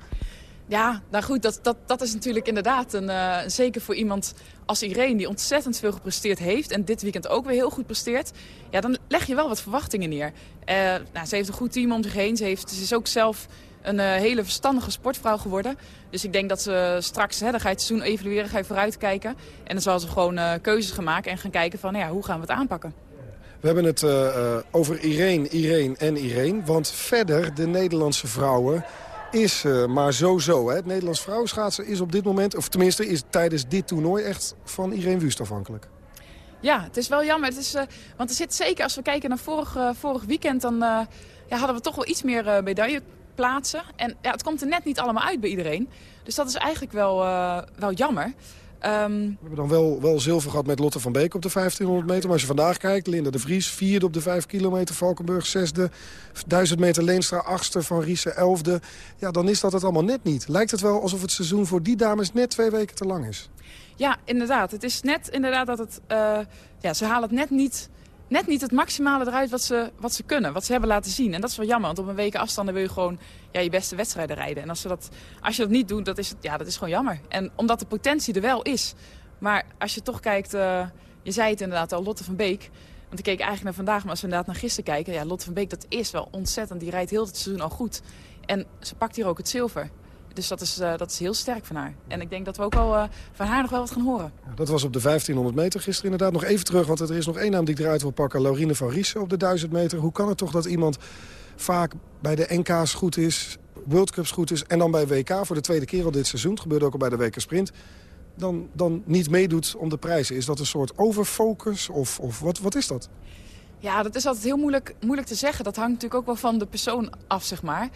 Ja, nou goed, dat, dat, dat is natuurlijk inderdaad een, uh, zeker voor iemand als Irene... die ontzettend veel gepresteerd heeft en dit weekend ook weer heel goed presteert... ja, dan leg je wel wat verwachtingen neer. Uh, nou, ze heeft een goed team om zich heen. Ze, heeft, ze is ook zelf een uh, hele verstandige sportvrouw geworden. Dus ik denk dat ze straks, hè, dan ga je het seizoen evalueren, ga je vooruitkijken. En dan zal ze gewoon keuzes gaan maken en gaan kijken van, nou ja, hoe gaan we het aanpakken. We hebben het over Irene, Irene en Irene. Want verder, de Nederlandse vrouwen is uh, maar zo-zo. Het Nederlands vrouwenschaatsen is op dit moment... of tenminste is tijdens dit toernooi echt van Irene Wust afhankelijk. Ja, het is wel jammer. Het is, uh, want er zit zeker, als we kijken naar vorig, uh, vorig weekend... dan ja, hadden we toch wel iets meer medailleplaatsen. En ja, het komt er net niet allemaal uit bij iedereen. Dus dat is eigenlijk wel, wel jammer. Um... We hebben dan wel, wel zilver gehad met Lotte van Beek op de 1500 meter. Maar als je vandaag kijkt, Linda de Vries, vierde op de 5 kilometer. Valkenburg, zesde. 1000 meter Leenstra, achtste. Van Riesen, elfde. Ja, dan is dat het allemaal net niet. Lijkt het wel alsof het seizoen voor die dames net twee weken te lang is. Ja, inderdaad. Het is net inderdaad dat het... Uh, ja, ze halen het net niet net niet het maximale eruit wat ze, wat ze kunnen, wat ze hebben laten zien. En dat is wel jammer, want op een weken afstand wil je gewoon ja, je beste wedstrijden rijden. En als, ze dat, als je dat niet doet, dat is, ja, dat is gewoon jammer. En omdat de potentie er wel is. Maar als je toch kijkt, uh, je zei het inderdaad al, Lotte van Beek... Want ik keek eigenlijk naar vandaag, maar als we inderdaad naar gisteren kijken... ja, Lotte van Beek, dat is wel ontzettend. Die rijdt heel het seizoen al goed. En ze pakt hier ook het zilver. Dus dat is, uh, dat is heel sterk van haar. En ik denk dat we ook wel uh, van haar nog wel wat gaan horen. Dat was op de 1500 meter gisteren inderdaad. Nog even terug, want er is nog één naam die ik eruit wil pakken. Laurine van Riesen op de 1000 meter. Hoe kan het toch dat iemand vaak bij de NK's goed is... World Cups goed is en dan bij WK voor de tweede keer al dit seizoen... het gebeurde ook al bij de WK Sprint... Dan, dan niet meedoet om de prijzen. Is dat een soort overfocus of, of wat, wat is dat? Ja, dat is altijd heel moeilijk, moeilijk te zeggen. Dat hangt natuurlijk ook wel van de persoon af, zeg maar.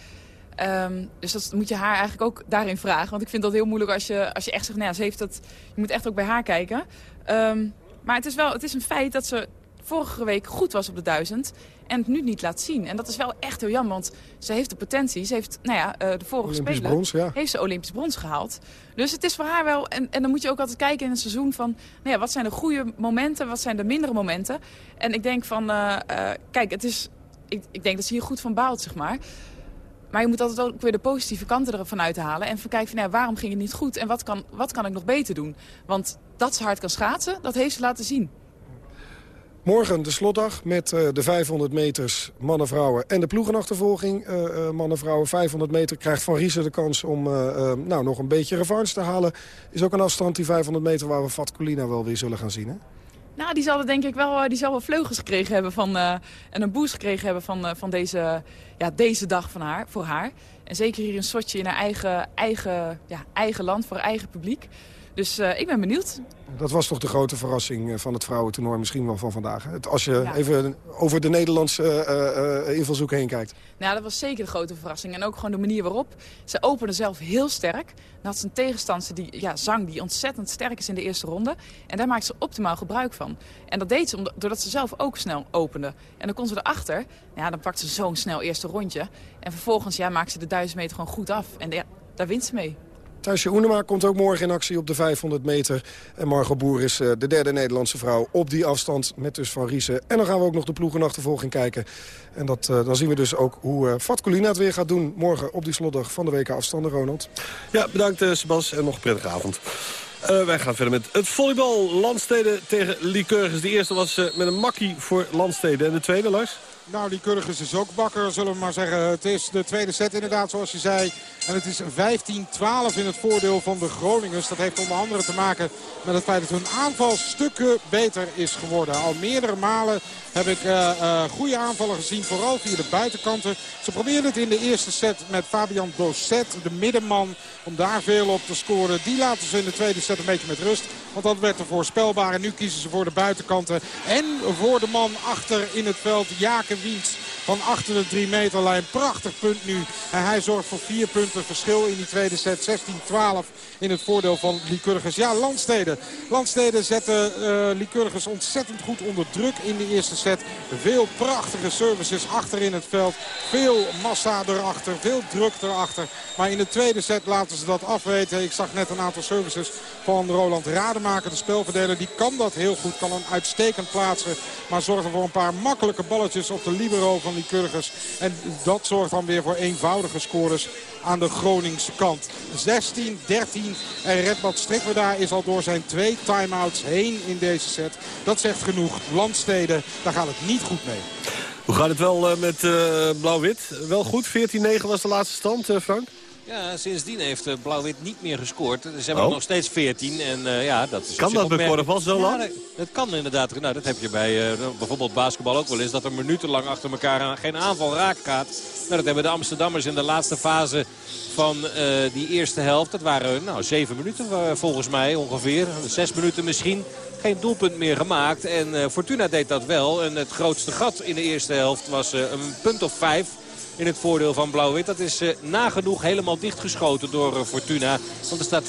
Um, dus dat moet je haar eigenlijk ook daarin vragen. Want ik vind dat heel moeilijk als je, als je echt zegt, nou ja, ze heeft dat, je moet echt ook bij haar kijken. Um, maar het is wel het is een feit dat ze vorige week goed was op de duizend en het nu niet laat zien. En dat is wel echt heel jammer, want ze heeft de potentie. Ze heeft, nou ja, uh, de vorige Olympisch Spelen brons, ja. heeft ze Olympisch brons gehaald. Dus het is voor haar wel, en, en dan moet je ook altijd kijken in een seizoen van, nou ja, wat zijn de goede momenten, wat zijn de mindere momenten. En ik denk van, uh, uh, kijk, het is, ik, ik denk dat ze hier goed van baalt, zeg maar. Maar je moet altijd ook weer de positieve kanten ervan uithalen. En kijken van, waarom ging het niet goed? En wat kan, wat kan ik nog beter doen? Want dat ze hard kan schaatsen, dat heeft ze laten zien. Morgen de slotdag met uh, de 500 meters mannen-vrouwen en de ploegenachtervolging. Uh, mannen-vrouwen 500 meter krijgt Van Riesen de kans om nou, nog een beetje revanche te halen. Is ook een afstand, die 500 meter, waar we Fat Colina wel weer zullen gaan zien? Nou, die zal er denk ik wel, die zal wel vleugels gekregen hebben van, uh, en een boost gekregen hebben van, uh, van deze, ja, deze dag van haar, voor haar. En zeker hier in Sochi in haar eigen, eigen, ja, eigen land, voor haar eigen publiek. Dus uh, ik ben benieuwd. Dat was toch de grote verrassing van het vrouwentoernooi misschien wel van vandaag. Het, als je ja. even over de Nederlandse uh, uh, invalshoek heen kijkt. Nou, dat was zeker de grote verrassing. En ook gewoon de manier waarop. Ze opende zelf heel sterk. Dan had ze een tegenstander die ja, zang die ontzettend sterk is in de eerste ronde. En daar maakte ze optimaal gebruik van. En dat deed ze doordat ze zelf ook snel opende. En dan kon ze erachter. Ja, dan pakte ze zo'n snel eerste rondje. En vervolgens ja, maakte ze de duizend meter gewoon goed af. En ja, daar wint ze mee. Thijsje Oenema komt ook morgen in actie op de 500 meter. En Margot Boer is de derde Nederlandse vrouw op die afstand met dus Van Riesen. En dan gaan we ook nog de ploegenachtervolging kijken. En dat, uh, dan zien we dus ook hoe uh, Fat Colina het weer gaat doen morgen op die slotdag van de weken afstanden, Ronald. Ja, bedankt Sebas en nog een prettige avond. Wij gaan verder met het volleybal. Landsteden tegen Lycurgus. De eerste was met een makkie voor Landsteden. En de tweede, Lars? Nou, Lycurgus is ook bakker, zullen we maar zeggen. Het is de tweede set inderdaad, zoals je zei. En het is 15-12 in het voordeel van de Groningers. Dat heeft onder andere te maken met het feit dat hun aanval stukken beter is geworden. Al meerdere malen heb ik uh, goede aanvallen gezien, vooral via de buitenkanten. Ze probeerden het in de eerste set met Fabian Dosset, de middenman, om daar veel op te scoren. Die laten ze in de tweede set een beetje met rust, want dat werd te voorspelbaar. En nu kiezen ze voor de buitenkanten en voor de man achter in het veld, Jaken Vinci. Van achter de 3 meterlijn. Prachtig punt nu. En hij zorgt voor vier punten verschil in die tweede set. 16-12 in het voordeel van Lycurgus. Ja, Landsteden. Landsteden zetten uh, Lycurgus ontzettend goed onder druk in de eerste set. Veel prachtige services achter in het veld. Veel massa erachter. Veel druk erachter. Maar in de tweede set laten ze dat afweten. Ik zag net een aantal services van Roland Rademaker. De spelverdeler die kan dat heel goed. Kan een uitstekend plaatsen. Maar zorgt er voor een paar makkelijke balletjes op de libero van Lycurgus. En dat zorgt dan weer voor eenvoudige scores aan de Groningse kant. 16, 13 en Redbad Strikwerda is al door zijn twee time-outs heen in deze set. Dat zegt genoeg. Landsteden, daar gaat het niet goed mee. Hoe gaat het wel uh, met uh, Blauw-Wit? Wel goed? 14-9 was de laatste stand, uh, Frank? Ja, sindsdien heeft uh, Blauw-Wit niet meer gescoord. Ze hebben oh. nog steeds 14. En, uh, ja, dat is kan dat bij korfbal zo lang? Ja, dat, dat, kan inderdaad. Nou, dat heb je bij uh, bijvoorbeeld basketbal ook wel eens. Dat er minutenlang achter elkaar aan, geen aanval raak gaat. Nou, dat hebben de Amsterdammers in de laatste fase van die eerste helft. Dat waren nou, zeven minuten volgens mij ongeveer. Zes minuten misschien. Geen doelpunt meer gemaakt. En Fortuna deed dat wel. En het grootste gat in de eerste helft was een punt of vijf in het voordeel van Blauw-Wit. Dat is uh, nagenoeg helemaal dichtgeschoten door uh, Fortuna. Want er staat 14-13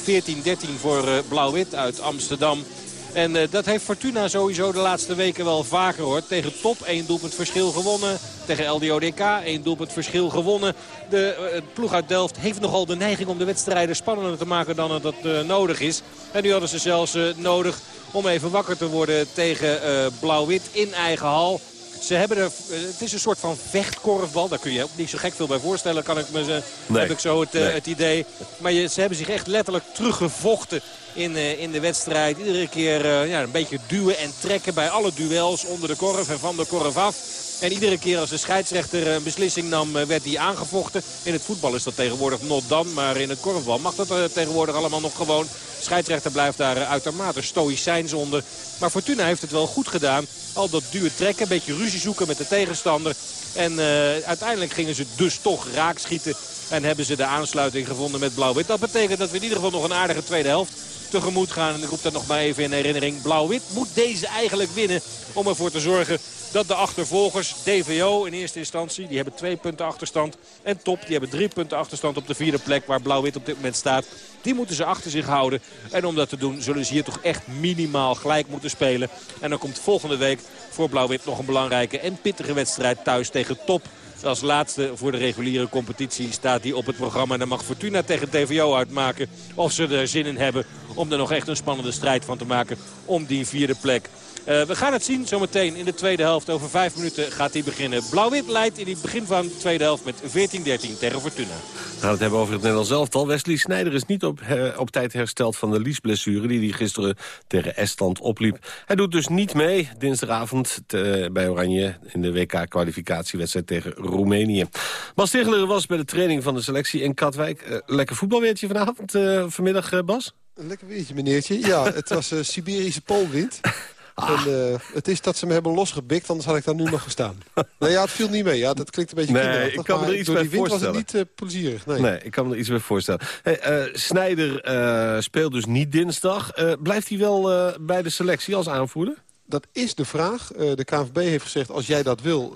voor uh, Blauw-Wit uit Amsterdam. En dat heeft Fortuna sowieso de laatste weken wel vaker hoor. Tegen top één doelpunt verschil gewonnen. Tegen LDODK één doelpunt verschil gewonnen. De uh, ploeg uit Delft heeft nogal de neiging om de wedstrijden spannender te maken dan dat nodig is. En nu hadden ze zelfs nodig om even wakker te worden tegen Blauw-Wit in eigen hal. Ze hebben er, het is een soort van vechtkorfbal. Daar kun je niet zo gek veel bij voorstellen. Kan ik me, nee. Heb ik zo het, nee. het idee. Maar je, ze hebben zich echt letterlijk teruggevochten in, uh, in de wedstrijd. Iedere keer ja, een beetje duwen en trekken bij alle duels onder de korf en van de korf af. En iedere keer als de scheidsrechter een beslissing nam, werd die aangevochten. In het voetbal is dat tegenwoordig not dan, maar in het korfbal mag dat uh, tegenwoordig allemaal nog gewoon. De scheidsrechter blijft daar uitermate stoïcijns onder. Maar Fortuna heeft het wel goed gedaan. Al dat duwen trekken, een beetje ruzie zoeken met de tegenstander. En uiteindelijk gingen ze dus toch raak schieten. En hebben ze de aansluiting gevonden met Blauw-Wit. Dat betekent dat we in ieder geval nog een aardige tweede helft tegemoet gaan. En ik roep dat nog maar even in herinnering. Blauw-wit moet deze eigenlijk winnen om ervoor te zorgen dat de achtervolgers, DVO in eerste instantie, die hebben twee punten achterstand. En Top, die hebben drie punten achterstand op de vierde plek waar Blauw-Wit op dit moment staat. Die moeten ze achter zich houden. En om dat te doen zullen ze hier toch echt minimaal gelijk moeten spelen. En dan komt volgende week voor Blauw-Wit nog een belangrijke en pittige wedstrijd thuis tegen Top. Als laatste voor de reguliere competitie staat hij op het programma. En dan mag Fortuna tegen DVO uitmaken of ze er zin in hebben om er nog echt een spannende strijd van te maken om die vierde plek. Uh, we gaan het zien zometeen in de tweede helft. Over vijf minuten gaat hij beginnen. Blauw-wit leidt in het begin van de tweede helft met 14-13 tegen Fortuna. We gaan het hebben over het Nederlands elftal. Wesley Snijder is niet op, op tijd hersteld van de liesblessure... die hij gisteren tegen Estland opliep. Hij doet dus niet mee dinsdagavond te, bij Oranje... in de WK-kwalificatiewedstrijd tegen Roemenië. Bas Tegeler was bij de training van de selectie in Katwijk. Uh, lekker voetbalweertje vanavond, vanmiddag, Bas? Een lekker weertje, meneertje. Ja, het was Siberische poolwind. Ah. En, uh, het is dat ze me hebben losgebikt, anders had ik daar nu nog gestaan. nee, ja, het viel niet mee. Ja, dat klinkt een beetje nee, ik kan me er iets door bij die wind voorstellen. was het niet uh, plezierig. Nee. nee. ik kan me er iets bij voorstellen. Hey, uh, Snijder speelt dus niet dinsdag. blijft hij wel bij de selectie als aanvoerder? Dat is de vraag. de KNVB heeft gezegd, als jij dat wil,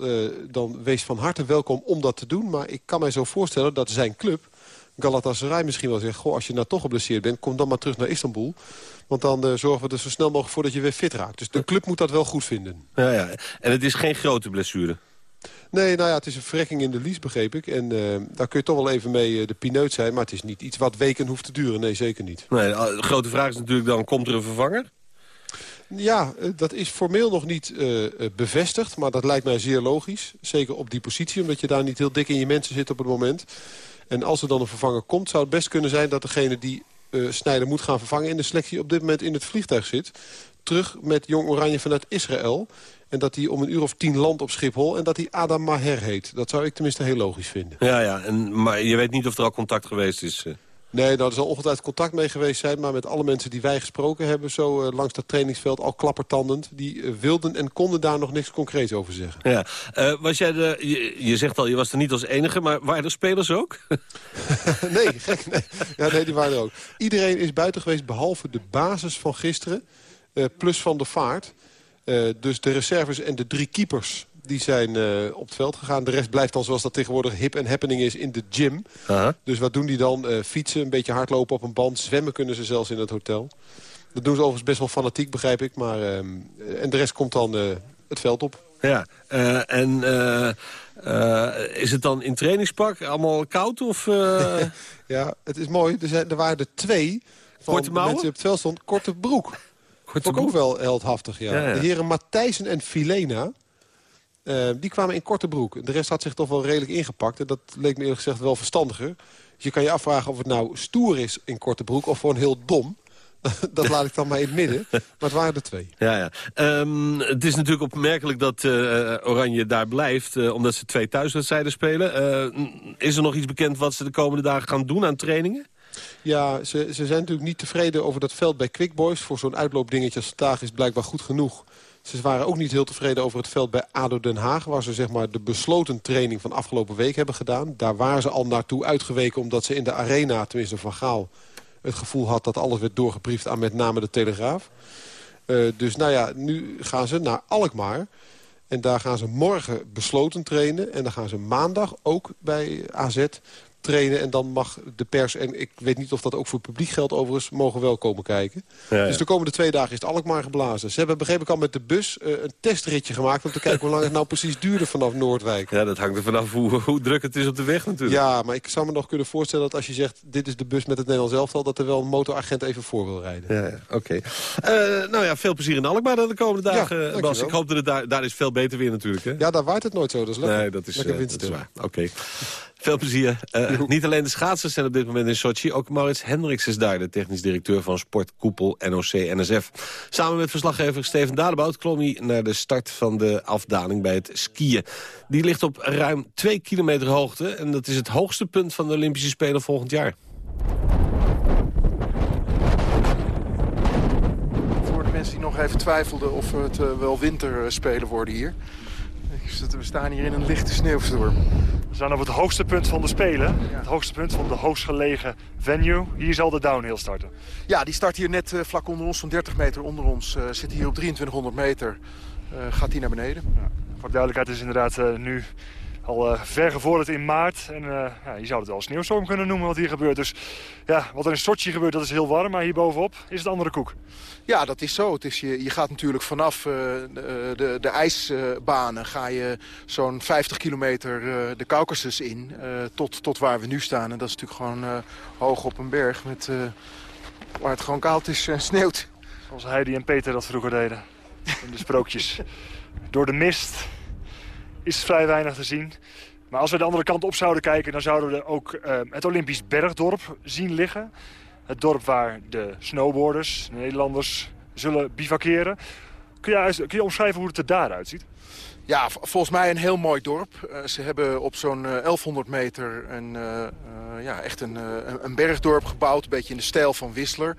dan wees van harte welkom om dat te doen. Maar ik kan mij zo voorstellen dat zijn club, Galatasaray misschien wel zegt... Goh, als je nou toch geblesseerd bent, kom dan maar terug naar Istanbul. Want dan uh, zorgen we er zo snel mogelijk voor dat je weer fit raakt. Dus de club moet dat wel goed vinden. Ja, ja. En het is geen grote blessure? Nee, nou ja, het is een verrekking in de lies, begreep ik. En uh, daar kun je toch wel even mee uh, de pineut zijn. Maar het is niet iets wat weken hoeft te duren. Nee, zeker niet. Nee, de grote vraag is natuurlijk dan, komt er een vervanger? Ja, dat is formeel nog niet uh, bevestigd. Maar dat lijkt mij zeer logisch. Zeker op die positie, omdat je daar niet heel dik in je mensen zit op het moment. En als er dan een vervanger komt, zou het best kunnen zijn... dat degene die uh, Snijder moet gaan vervangen in de selectie... op dit moment in het vliegtuig zit. Terug met Jong Oranje vanuit Israël. En dat hij om een uur of tien landt op Schiphol. En dat hij Adam Maher heet. Dat zou ik tenminste heel logisch vinden. Ja, ja. En, maar je weet niet of er al contact geweest is... Nee, nou, er zal ongetwijfeld contact mee geweest zijn. Maar met alle mensen die wij gesproken hebben... zo uh, langs dat trainingsveld, al klappertandend... die uh, wilden en konden daar nog niks concreets over zeggen. Ja. Uh, was jij de, je, je, zegt al, je was er niet als enige... maar waren er spelers ook? nee, gek, nee. Ja, nee, die waren er ook. Iedereen is buiten geweest, behalve de basis van gisteren... plus van de vaart. dus de reserves en de drie keepers die zijn uh, op het veld gegaan. De rest blijft dan zoals dat tegenwoordig hip en happening is in de gym. Dus wat doen die dan? Uh, fietsen, een beetje hardlopen op een band. Zwemmen kunnen ze zelfs in het hotel. Dat doen ze overigens best wel fanatiek, begrijp ik. Maar, uh, en de rest komt dan het veld op. Ja, en is het dan in trainingspak allemaal koud? Of, ja, het is mooi. Er, zijn, er waren er twee van Korte mensen die op het veld stond. Korte broek. Korte broek? ook wel heldhaftig, ja. ja, ja. De heren Matthijsen en Filena... Uh, die kwamen in korte broek. De rest had zich toch wel redelijk ingepakt. En dat leek me eerlijk gezegd wel verstandiger. Dus je kan je afvragen of het nou stoer is in korte broek... of gewoon heel dom. dat laat ik dan maar in het midden. Maar het waren er twee. Ja, ja. Um, het is natuurlijk opmerkelijk dat uh, Oranje daar blijft... Uh, omdat ze twee thuiswedstrijden spelen. is er nog iets bekend wat ze de komende dagen gaan doen aan trainingen? Ja, ze, ze zijn natuurlijk niet tevreden over dat veld bij Quick Boys. Voor zo'n uitloopdingetje als vandaag is blijkbaar goed genoeg. Ze waren ook niet heel tevreden over het veld bij ADO Den Haag... waar ze zeg maar, de besloten training van afgelopen week hebben gedaan. Daar waren ze al naartoe uitgeweken omdat ze in de arena, tenminste van Gaal... het gevoel had dat alles werd doorgebriefd aan met name de Telegraaf. Uh, dus nou ja, nu gaan ze naar Alkmaar... En daar gaan ze morgen besloten trainen. En dan gaan ze maandag ook bij AZ En dan mag de pers, en ik weet niet of dat ook voor publiek geldt overigens... mogen wel komen kijken. Ja, ja. Dus de komende twee dagen is het Alkmaar geblazen. Ze hebben begrepen ik al met de bus eh, een testritje gemaakt... om te kijken hoe lang het nou precies duurde vanaf Noordwijk. Ja, dat hangt er vanaf hoe, hoe druk het is op de weg natuurlijk. Ja, maar ik zou me nog kunnen voorstellen dat als je zegt... dit is de bus met het Nederlands elftal... dat er wel een motoragent even voor wil rijden. Ja, ja, oké. Eh, nou ja, veel plezier in Alkmaar dan de komende dagen, Ja, Bas. Ik hoop dat het daar, daar is veel beter weer natuurlijk. Hè? Ja, daar waait het nooit zo, dat is lekker. Nee, dat is, eh, dat is waar. Oké. Veel plezier. Eh, niet alleen de schaatsers zijn op dit moment in Sochi. Ook Maurits Hendricks is daar, de technisch directeur van sportkoepel NOC-NSF. Samen met verslaggever Steven Dadebout klom hij naar de start van de afdaling bij het skiën. Die ligt op ruim twee kilometer hoogte. En dat is het hoogste punt van de Olympische Spelen volgend jaar. Voor de mensen die nog even twijfelden of het eh, wel winterspelen worden hier. We staan hier in een lichte sneeuwstorm. We staan op het hoogste punt van de Spelen. Het hoogste punt van de hoogst gelegen venue. Hier zal de downhill starten. Ja, die start hier net eh, vlak onder ons, zo'n 30 meter onder ons. eh, zit hier op 2300 meter. eh, gaat die naar beneden. Voor de duidelijkheid is inderdaad nu al eh, ver gevorderd in maart. En eh, ja, je zou het wel sneeuwstorm kunnen noemen wat hier gebeurt. Dus ja, wat er in Sochi gebeurt, dat is heel warm. Maar hier bovenop is het andere koek. Ja, dat is zo. Het is, je, je gaat natuurlijk vanaf eh, de, de, ijsbanen ga je zo'n 50 kilometer eh, de Caucasus in. eh, tot, tot waar we nu staan. En dat is natuurlijk gewoon eh, hoog op een berg met, eh, waar het gewoon koud is en sneeuwt. Zoals Heidi en Peter dat vroeger deden. In de sprookjes. Door de mist is vrij weinig te zien. Maar als we de andere kant op zouden kijken... dan zouden we ook eh, het Olympisch Bergdorp zien liggen. Het dorp waar de snowboarders, de Nederlanders, zullen bivakeren. Kun je, kun je omschrijven hoe het er daaruit ziet? Ja, volgens mij een heel mooi dorp. Eh, ze hebben op zo'n eh, 1100 meter een, eh, eh, ja, echt eh, een- een bergdorp gebouwd. Een beetje in de stijl van Whistler.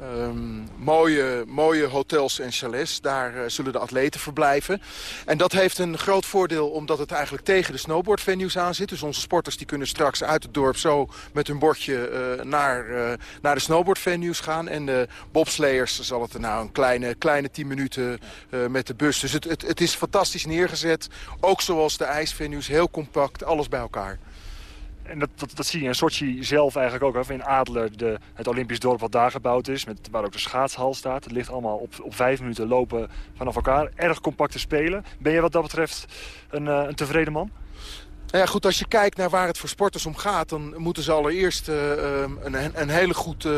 Ehm, mooie, mooie hotels en chalets. Daar eh, zullen de atleten verblijven. En dat heeft een groot voordeel omdat het eigenlijk tegen de snowboardvenues aan zit. Dus onze sporters die kunnen straks uit het dorp zo met hun bordje eh, naar, eh, naar de snowboardvenues gaan. En de bobsleiers zal het er nou een kleine, kleine 10 minuten met de bus. Dus het, het, het is fantastisch neergezet. Ook zoals de ijsvenues, heel compact, alles bij elkaar. En dat, dat, zie je in Sochi zelf eigenlijk ook. Of in Adler, de, het Olympisch dorp wat daar gebouwd is. Met, waar ook de schaatshal staat. Het ligt allemaal op, op vijf minuten lopen vanaf elkaar. Erg compacte spelen. Ben je wat dat betreft een, eh, een tevreden man? Nou ja, goed, als je kijkt naar waar het voor sporters om gaat... dan moeten ze allereerst eh, ehm, een, een hele goed eh,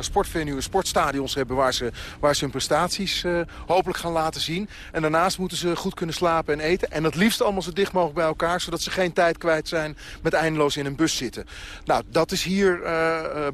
sportvenue, sportstadions hebben... waar ze, waar ze hun prestaties hopelijk gaan laten zien. En daarnaast moeten ze goed kunnen slapen en eten. En het liefst allemaal zo dicht mogelijk bij elkaar... zodat ze geen tijd kwijt zijn met eindeloos in een bus zitten. Nou, dat is hier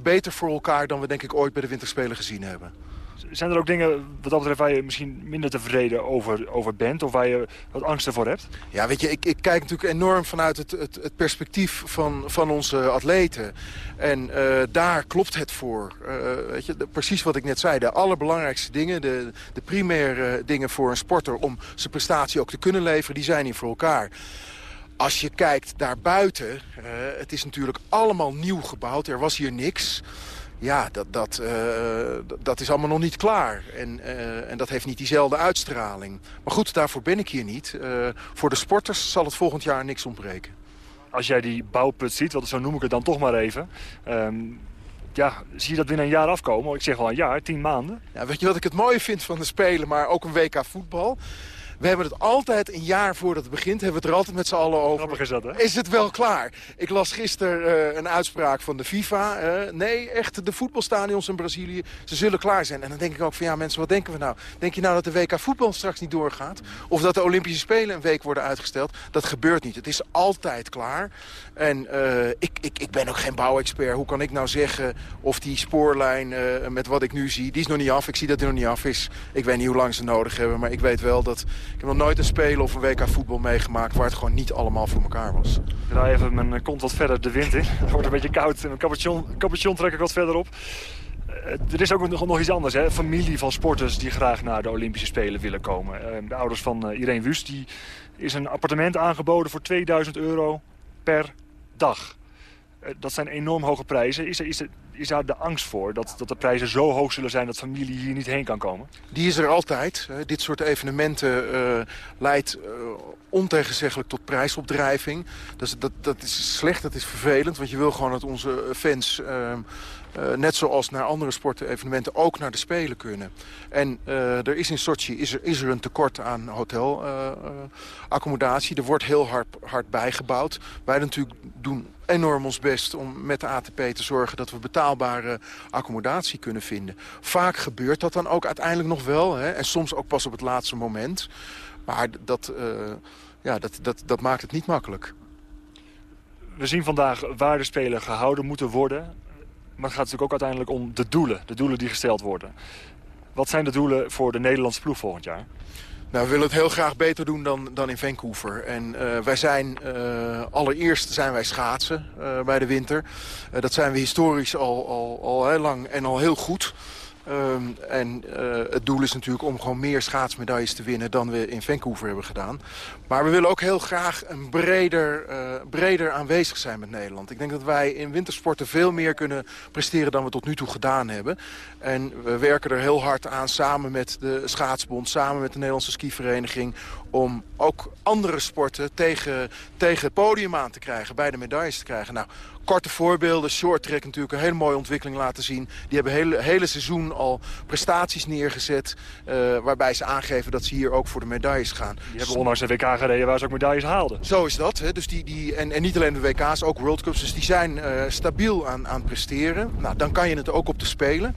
beter voor elkaar dan we denk ik ooit bij de winterspelen gezien hebben. Zijn er ook dingen wat dat waar je misschien minder tevreden over, over bent? Of waar je wat angsten voor hebt? Ja, weet je, ik, ik kijk natuurlijk enorm vanuit het, het, het perspectief van, van onze atleten. En eh, daar klopt het voor. Eh, weet je, precies wat ik net zei. De allerbelangrijkste dingen, de, de primaire dingen voor een sporter... om zijn prestatie ook te kunnen leveren, die zijn hier voor elkaar. Als je kijkt daarbuiten, eh, het is natuurlijk allemaal nieuw gebouwd. Er was hier niks. Ja, dat, dat, eh, dat- is allemaal nog niet klaar. En, eh, en dat heeft niet diezelfde uitstraling. Maar goed, daarvoor ben ik hier niet. Eh, voor de sporters zal het volgend jaar niks ontbreken. Als jij die bouwput ziet, want zo noem ik het dan toch maar even... ehm, ja, zie je dat binnen een jaar afkomen? Ik zeg wel een jaar, tien maanden. Ja, weet je wat ik het mooie vind van de Spelen, maar ook een WK voetbal? We hebben het altijd een jaar voordat het begint, hebben we het er altijd met z'n allen over. Grappig is dat, hè? Is het wel klaar? Ik las gisteren eh, een uitspraak van de FIFA. nee, echt, de voetbalstadions in Brazilië, ze zullen klaar zijn. En dan denk ik ook van, ja mensen, wat denken we nou? Denk je nou dat de WK voetbal straks niet doorgaat? Of dat de Olympische Spelen een week worden uitgesteld? Dat gebeurt niet. Het is altijd klaar. En eh, ik, ik, ik ben ook geen bouwexpert. Hoe kan ik nou zeggen of die spoorlijn eh, met wat ik nu zie... die is nog niet af. Ik zie dat die nog niet af is. Ik weet niet hoe lang ze nodig hebben. Maar ik weet wel dat... Ik heb nog nooit een Spelen of een WK voetbal meegemaakt... waar het gewoon niet allemaal voor elkaar was. Ik draai even mijn kont wat verder de wind in. Het wordt een beetje koud en mijn capuchon, capuchon trek ik wat verder op. Eh, er is ook nog, nog iets anders. Hè? Familie van sporters die graag naar de Olympische Spelen willen komen. Eh, de ouders van eh, Irene Wust die is een appartement aangeboden voor 2000 euro per dag. Eh, dat zijn enorm hoge prijzen. Is is er, daar de angst voor dat, dat de prijzen zo hoog zullen zijn... dat familie hier niet heen kan komen? Die is er altijd. dit soort evenementen uh, leidt uh, ontegenzeggelijk tot prijsopdrijving. Dat is, dat, is slecht, dat is vervelend. Want je wil gewoon dat onze fans... Uh, uh, net zoals naar andere sportevenementen ook naar de Spelen kunnen. En uh, er is in Sochi is er, is er een tekort aan hotelaccommodatie. Uh, er wordt heel hard, hard bijgebouwd. Wij natuurlijk doen enorm ons best om met de ATP te zorgen... dat we betaalbare accommodatie kunnen vinden. Vaak gebeurt dat dan ook uiteindelijk nog wel. Hè? En soms ook pas op het laatste moment. Maar dat, ja, dat, dat, dat maakt het niet makkelijk. We zien vandaag waar de Spelen gehouden moeten worden. Maar het gaat natuurlijk ook uiteindelijk om de doelen. De doelen die gesteld worden. Wat zijn de doelen voor de Nederlandse ploeg volgend jaar? Nou, we willen het heel graag beter doen dan, dan in Vancouver. En uh, wij zijn, uh, allereerst zijn wij schaatsen uh, bij de winter. dat zijn we historisch al, al, al heel lang en al heel goed. Um, en het doel is natuurlijk om gewoon meer schaatsmedailles te winnen... dan we in Vancouver hebben gedaan. Maar we willen ook heel graag een breder, uh, breder aanwezig zijn met Nederland. Ik denk dat wij in wintersporten veel meer kunnen presteren... dan we tot nu toe gedaan hebben. En we werken er heel hard aan samen met de Schaatsbond... samen met de Nederlandse skivereniging... om ook andere sporten tegen, tegen het podium aan te krijgen... bij de medailles te krijgen. Nou, korte voorbeelden. Short track natuurlijk een hele mooie ontwikkeling laten zien. Die hebben hele, hele seizoen al prestaties neergezet... Uh, waarbij ze aangeven dat ze hier ook voor de medailles gaan. Die hebben onlangs de WK gereden waar ze ook medailles haalden. Zo is dat. Hè. Dus die, die, en, en niet alleen de WK's, ook World Cups. Dus die zijn uh, stabiel aan, aan presteren. Nou, dan kan je het ook op de Spelen.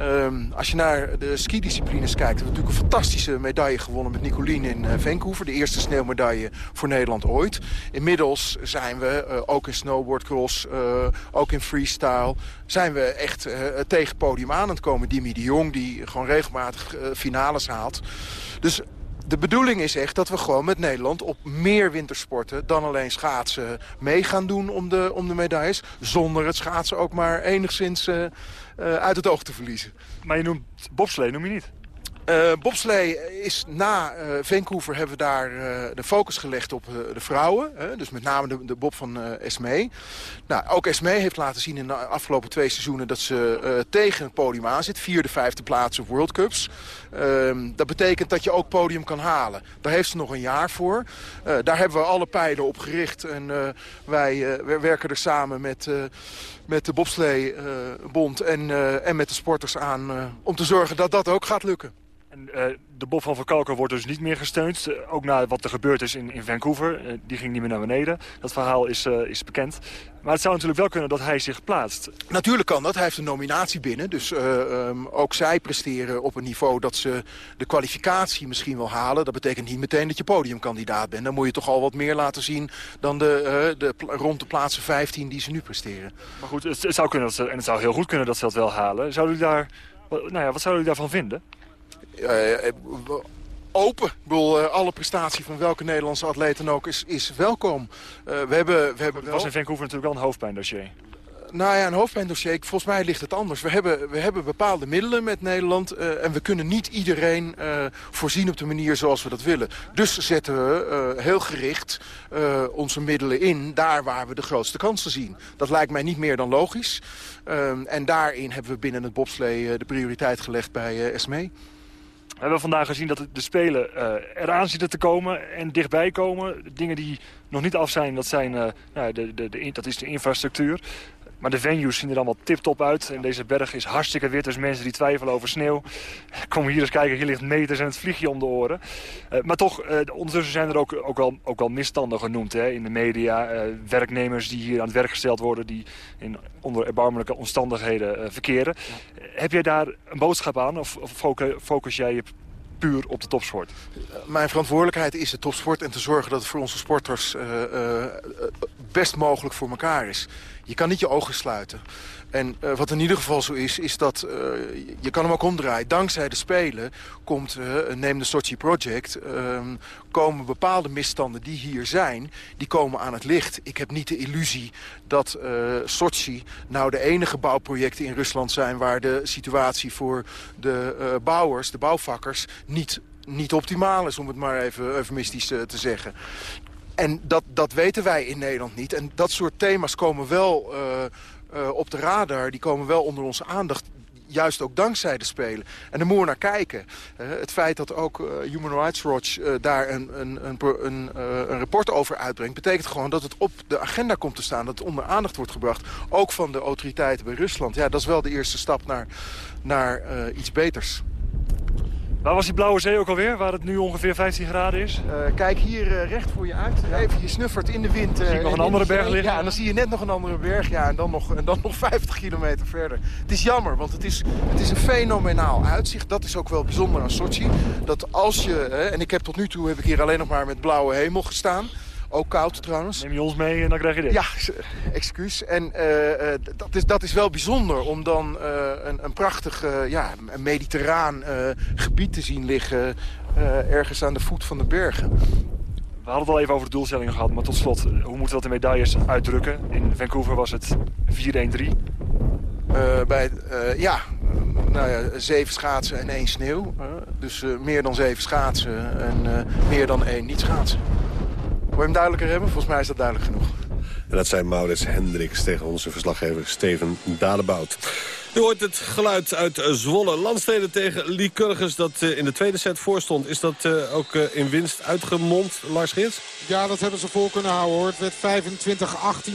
Um, als je naar de skidisciplines kijkt... hebben we natuurlijk een fantastische medaille gewonnen met Nicolien in uh, Vancouver. De eerste sneeuwmedaille voor Nederland ooit. Inmiddels zijn we uh, ook in snowboardcross, ook in freestyle... zijn we echt tegen het podium aan aan het komen. Dimi de Jong, die gewoon regelmatig finales haalt. Dus de bedoeling is echt dat we gewoon met Nederland op meer wintersporten... dan alleen schaatsen mee gaan doen om de, om de medailles. Zonder het schaatsen ook maar enigszins uh, uh, uit het oog te verliezen. Maar je noemt bobslee, noem je niet? Uh, bobslee is na uh, Vancouver hebben we daar uh, de focus gelegd op de vrouwen. dus met name de, de bob van Esmee. Nou, ook Esmee heeft laten zien in de afgelopen twee seizoenen... dat ze tegen het podium aan zit. Vierde, vijfde plaats op World Cups. Ehm, dat betekent dat je ook podium kan halen. Daar heeft ze nog een jaar voor. daar hebben we alle pijlen op gericht. En wij, werken er samen met met de bobsleebond en, uh, en met de sporters aan... Om te zorgen dat dat ook gaat lukken. En, de Bob van Verkalken wordt dus niet meer gesteund. ook na wat er gebeurd is in, in Vancouver. die ging niet meer naar beneden. Dat verhaal is, is bekend. Maar het zou natuurlijk wel kunnen dat hij zich plaatst. Natuurlijk kan dat. Hij heeft een nominatie binnen. Dus um, ook zij presteren op een niveau dat ze de kwalificatie misschien wel halen. Dat betekent niet meteen dat je podiumkandidaat bent. Dan moet je toch al wat meer laten zien dan de, de rond de plaatsen 15 die ze nu presteren. Maar goed, het, het, zou kunnen dat ze, en het zou heel goed kunnen dat ze dat wel halen. Zouden jullie daar, nou ja, wat zouden jullie daarvan vinden? Uh, open. Ik bedoel, uh, alle prestatie van welke Nederlandse atleet dan ook is, is welkom. Uh, we hebben, we hebben wel... was in Vancouver natuurlijk wel een hoofdpijndossier. Nou ja, een hoofdpijndossier, volgens mij ligt het anders. We hebben, we hebben bepaalde middelen met Nederland... Uh, en we kunnen niet iedereen uh, voorzien op de manier zoals we dat willen. Dus zetten we uh, heel gericht onze middelen in... daar waar we de grootste kansen zien. Dat lijkt mij niet meer dan logisch. Ehm, en daarin hebben we binnen het bobslee de prioriteit gelegd bij SME. We hebben vandaag gezien dat de Spelen uh, eraan zitten te komen en dichtbij komen. Dingen die nog niet af zijn, dat, zijn, uh, nou, de, de, de, dat is de infrastructuur. Maar de venues zien er allemaal tip-top uit. En deze berg is hartstikke wit, dus mensen die twijfelen over sneeuw... komen hier eens kijken, hier ligt meters en het vliegje om de oren. Uh, maar toch, uh, ondertussen zijn er ook, ook, wel, ook wel misstanden genoemd hè, in de media. Uh, werknemers die hier aan het werk gesteld worden... die in onder erbarmelijke omstandigheden verkeren. Heb jij daar een boodschap aan of, of focus jij je puur op de topsport? Mijn verantwoordelijkheid is de topsport en te zorgen dat het voor onze sporters uh, uh, best mogelijk voor elkaar is. Je kan niet je ogen sluiten. En uh, wat in ieder geval zo is, is dat uh, je kan hem ook omdraaien. Dankzij de Spelen komt, uh, neem de Sochi Project, ehm, komen bepaalde misstanden die hier zijn, die komen aan het licht. Ik heb niet de illusie dat Sochi nou de enige bouwprojecten in Rusland zijn waar de situatie voor de bouwers, de bouwvakkers, niet, niet optimaal is, om het maar even eufemistisch te zeggen. En dat, dat weten wij in Nederland niet. En dat soort thema's komen wel op de radar. Die komen wel onder onze aandacht juist ook dankzij de Spelen. En daar moeten naar kijken. Uh, het feit dat ook Human Rights Watch daar een, een, een, een, een rapport over uitbrengt... betekent gewoon dat het op de agenda komt te staan. Dat het onder aandacht wordt gebracht. Ook van de autoriteiten bij Rusland. Ja, dat is wel de eerste stap naar, naar iets beters. Waar was die blauwe zee ook alweer, waar het nu ongeveer 15 graden is? Uh, kijk hier uh, recht voor je uit. Ja. Even, je snuffert in de wind. Uh, zie ik nog een andere berg liggen? Ja, en dan zie je net nog een andere berg. Ja, en dan nog, en dan nog 50 kilometer verder. Het is jammer, want het is, het is een fenomenaal uitzicht. Dat is ook wel bijzonder aan Sochi. Dat als je, en ik heb tot nu toe heb ik hier alleen nog maar met blauwe hemel gestaan. Ook koud trouwens. Neem je ons mee en dan krijg je dit. Ja, excuus. En uh, dat, is, dat is wel bijzonder om dan uh, een, een prachtig ja, een mediterraan gebied te zien liggen... ergens aan de voet van de bergen. We hadden het al even over de doelstellingen gehad, maar tot slot, hoe moeten we dat in medailles uitdrukken? In Vancouver was het 4-1-3. bij, ja, nou ja, zeven schaatsen en één sneeuw. dus meer dan zeven schaatsen en meer dan één niet schaatsen. Wil je hem duidelijker hebben? Volgens mij is dat duidelijk genoeg. En dat zijn Maurits Hendricks tegen onze verslaggever Steven Dadebout. U hoort het geluid uit Zwolle. Landsteden tegen Lycurgus dat eh, in de tweede set voorstond. Is dat eh, ook eh, in winst uitgemond, Lars Geerts? Ja, dat hebben ze vol kunnen houden hoor. Het werd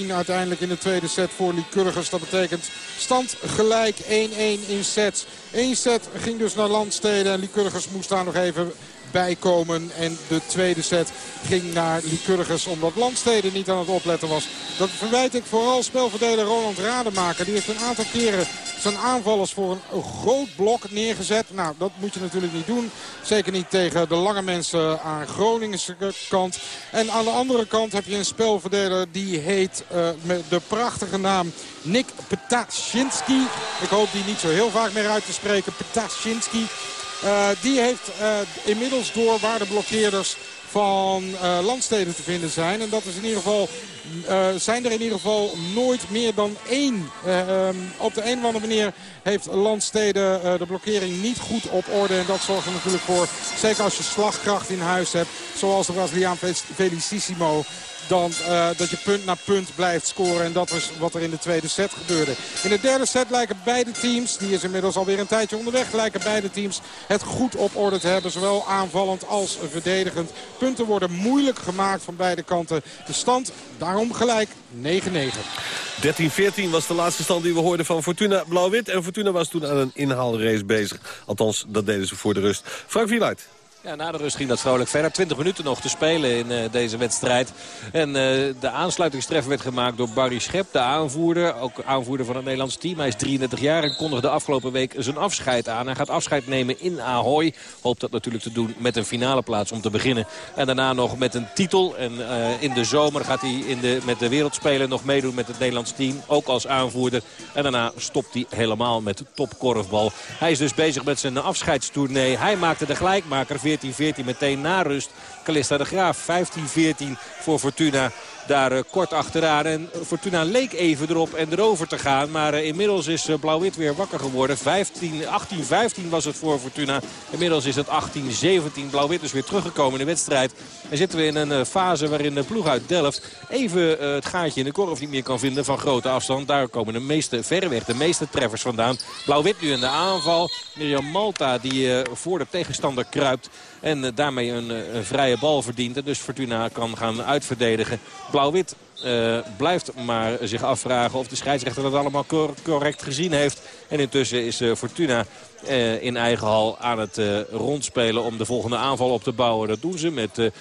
25-18 uiteindelijk in de tweede set voor Lycurgus. Dat betekent stand gelijk 1-1 in sets. Eén set ging dus naar Landsteden en Lycurgus moest daar nog even En de tweede set ging naar Lycurgus omdat Landsteden niet aan het opletten was. Dat verwijt ik vooral spelverdeler Roland Rademaker. Die heeft een aantal keren zijn aanvallers voor een groot blok neergezet. Nou, dat moet je natuurlijk niet doen. Zeker niet tegen de lange mensen aan Groningense kant. En aan de andere kant heb je een spelverdeler die heet uh, met de prachtige naam Nick Ptaschinski. Ik hoop die niet zo heel vaak meer uit te spreken. Ptaschinski. Uh, die heeft uh, inmiddels door waar de blokkeerders van uh, landsteden te vinden zijn. En dat is in ieder geval, zijn er in ieder geval nooit meer dan één. Um, op de een of andere manier heeft landsteden de blokkering niet goed op orde. En dat zorgt er natuurlijk voor, zeker als je slagkracht in huis hebt. Zoals de Braziliaan Felicissimo dan uh, dat je punt na punt blijft scoren. En dat is wat er in de tweede set gebeurde. In de derde set lijken beide teams, die is inmiddels alweer een tijdje onderweg... lijken beide teams het goed op orde te hebben. Zowel aanvallend als verdedigend. Punten worden moeilijk gemaakt van beide kanten. De stand daarom gelijk 9-9. 13-14 was de laatste stand die we hoorden van Fortuna Blauw-Wit. En Fortuna was toen aan een inhaalrace bezig. Althans, dat deden ze voor de rust. Frank Wieluid. Ja, na de rust ging dat vrolijk verder. 20 minuten nog te spelen in uh, deze wedstrijd. En uh, de aansluitingstreffer werd gemaakt door Barry Schep, de aanvoerder. Ook aanvoerder van het Nederlands team. Hij is 33 jaar en kondigde afgelopen week zijn afscheid aan. Hij gaat afscheid nemen in Ahoy. Hoopt dat natuurlijk te doen met een finale plaats om te beginnen. En daarna nog met een titel. En uh, in de zomer gaat hij in de, met de wereldspelen nog meedoen met het Nederlands team. Ook als aanvoerder. En daarna stopt hij helemaal met topkorfbal. Hij is dus bezig met zijn afscheidstournee. Hij maakte de gelijkmaker 14 14-14 meteen na rust. Calista de Graaf 15-14 voor Fortuna daar uh, kort achteraan. En Fortuna leek even erop en erover te gaan. Maar uh, inmiddels is uh, Blauw-Wit weer wakker geworden. 18-15 was het voor Fortuna. Inmiddels is het 18-17. Blauw-Wit is weer teruggekomen in de wedstrijd. En zitten we in een fase waarin de ploeg uit Delft... even het gaatje in de korf niet meer kan vinden van grote afstand. Daar komen de meeste verreweg, de meeste treffers vandaan. Blauw-Wit nu in de aanval. Mirjam Malta die voor de tegenstander kruipt. En daarmee een, een vrije bal verdient. En dus Fortuna kan gaan uitverdedigen. Blauw-wit uh, blijft maar zich afvragen of de scheidsrechter dat allemaal cor correct gezien heeft. En intussen is Fortuna in eigen hal aan het rondspelen om de volgende aanval op te bouwen. Dat doen ze met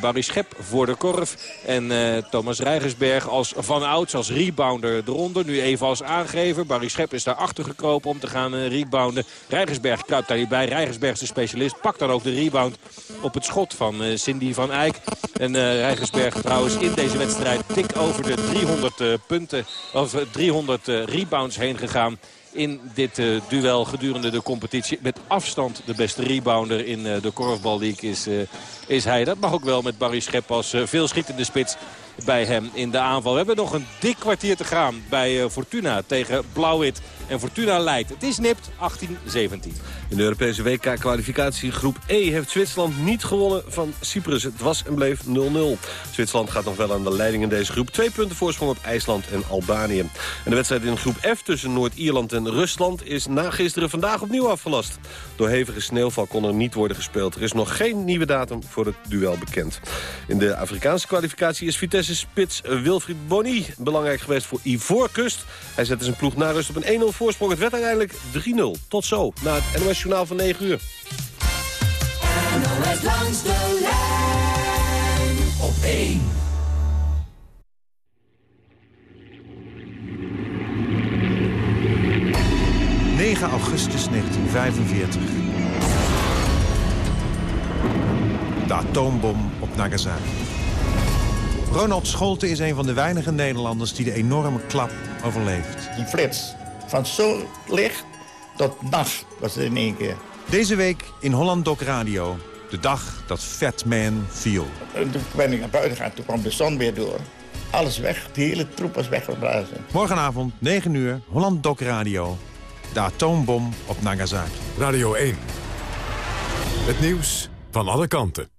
Barry Schep voor de korf. En Thomas Rijgersberg als van ouds, als rebounder eronder. Nu even als aangever. Barry Schep is daar achter gekropen om te gaan rebounden. Rijgersberg kruipt daar niet bij. Rijgersberg is de specialist. Pakt dan ook de rebound op het schot van Cindy van Eyck. En Rijgersberg trouwens in deze wedstrijd dik over de 300 uh, punten, of 300 uh, rebounds heen gegaan in dit uh, duel gedurende de competitie. Met afstand de beste rebounder in uh, de korfballeague is, uh, is hij. Dat mag ook wel met Barry Schep als veel schietende spits bij hem in de aanval. We hebben nog een dik kwartier te gaan bij Fortuna tegen Blauw-Wit. En Fortuna leidt. Het is nipt 18-17. In de Europese WK-kwalificatiegroep E heeft Zwitserland niet gewonnen van Cyprus. Het was en bleef 0-0. Zwitserland gaat nog wel aan de leiding in deze groep. Twee punten voorsprong op IJsland en Albanië. En de wedstrijd in groep F tussen Noord-Ierland en Rusland... is na gisteren vandaag opnieuw afgelast. Door hevige sneeuwval kon er niet worden gespeeld. Er is nog geen nieuwe datum voor het duel bekend. In de Afrikaanse kwalificatie is Vitesse-spits Wilfried Boni belangrijk geweest voor Ivoorkust. Hij zette zijn ploeg na rust op een 1-0 voorsprong. Het werd uiteindelijk 3-0. Tot zo, na het NOS Journaal van 9 uur. NOS langs de lijn op 1. ...9 augustus 1945. De atoombom op Nagasaki. Ronald Scholte is een van de weinige Nederlanders... die de enorme klap overleeft. Die flits van zo licht tot nacht was het in één keer. Deze week in Holland Doc Radio. De dag dat Fat Man viel. En toen ben ik naar buiten gegaan, toen kwam de zon weer door. Alles weg, de hele troep was weggeblazen. Morgenavond, 9 uur, Holland Doc Radio. De atoombom op Nagasaki. Radio 1. Het nieuws van alle kanten.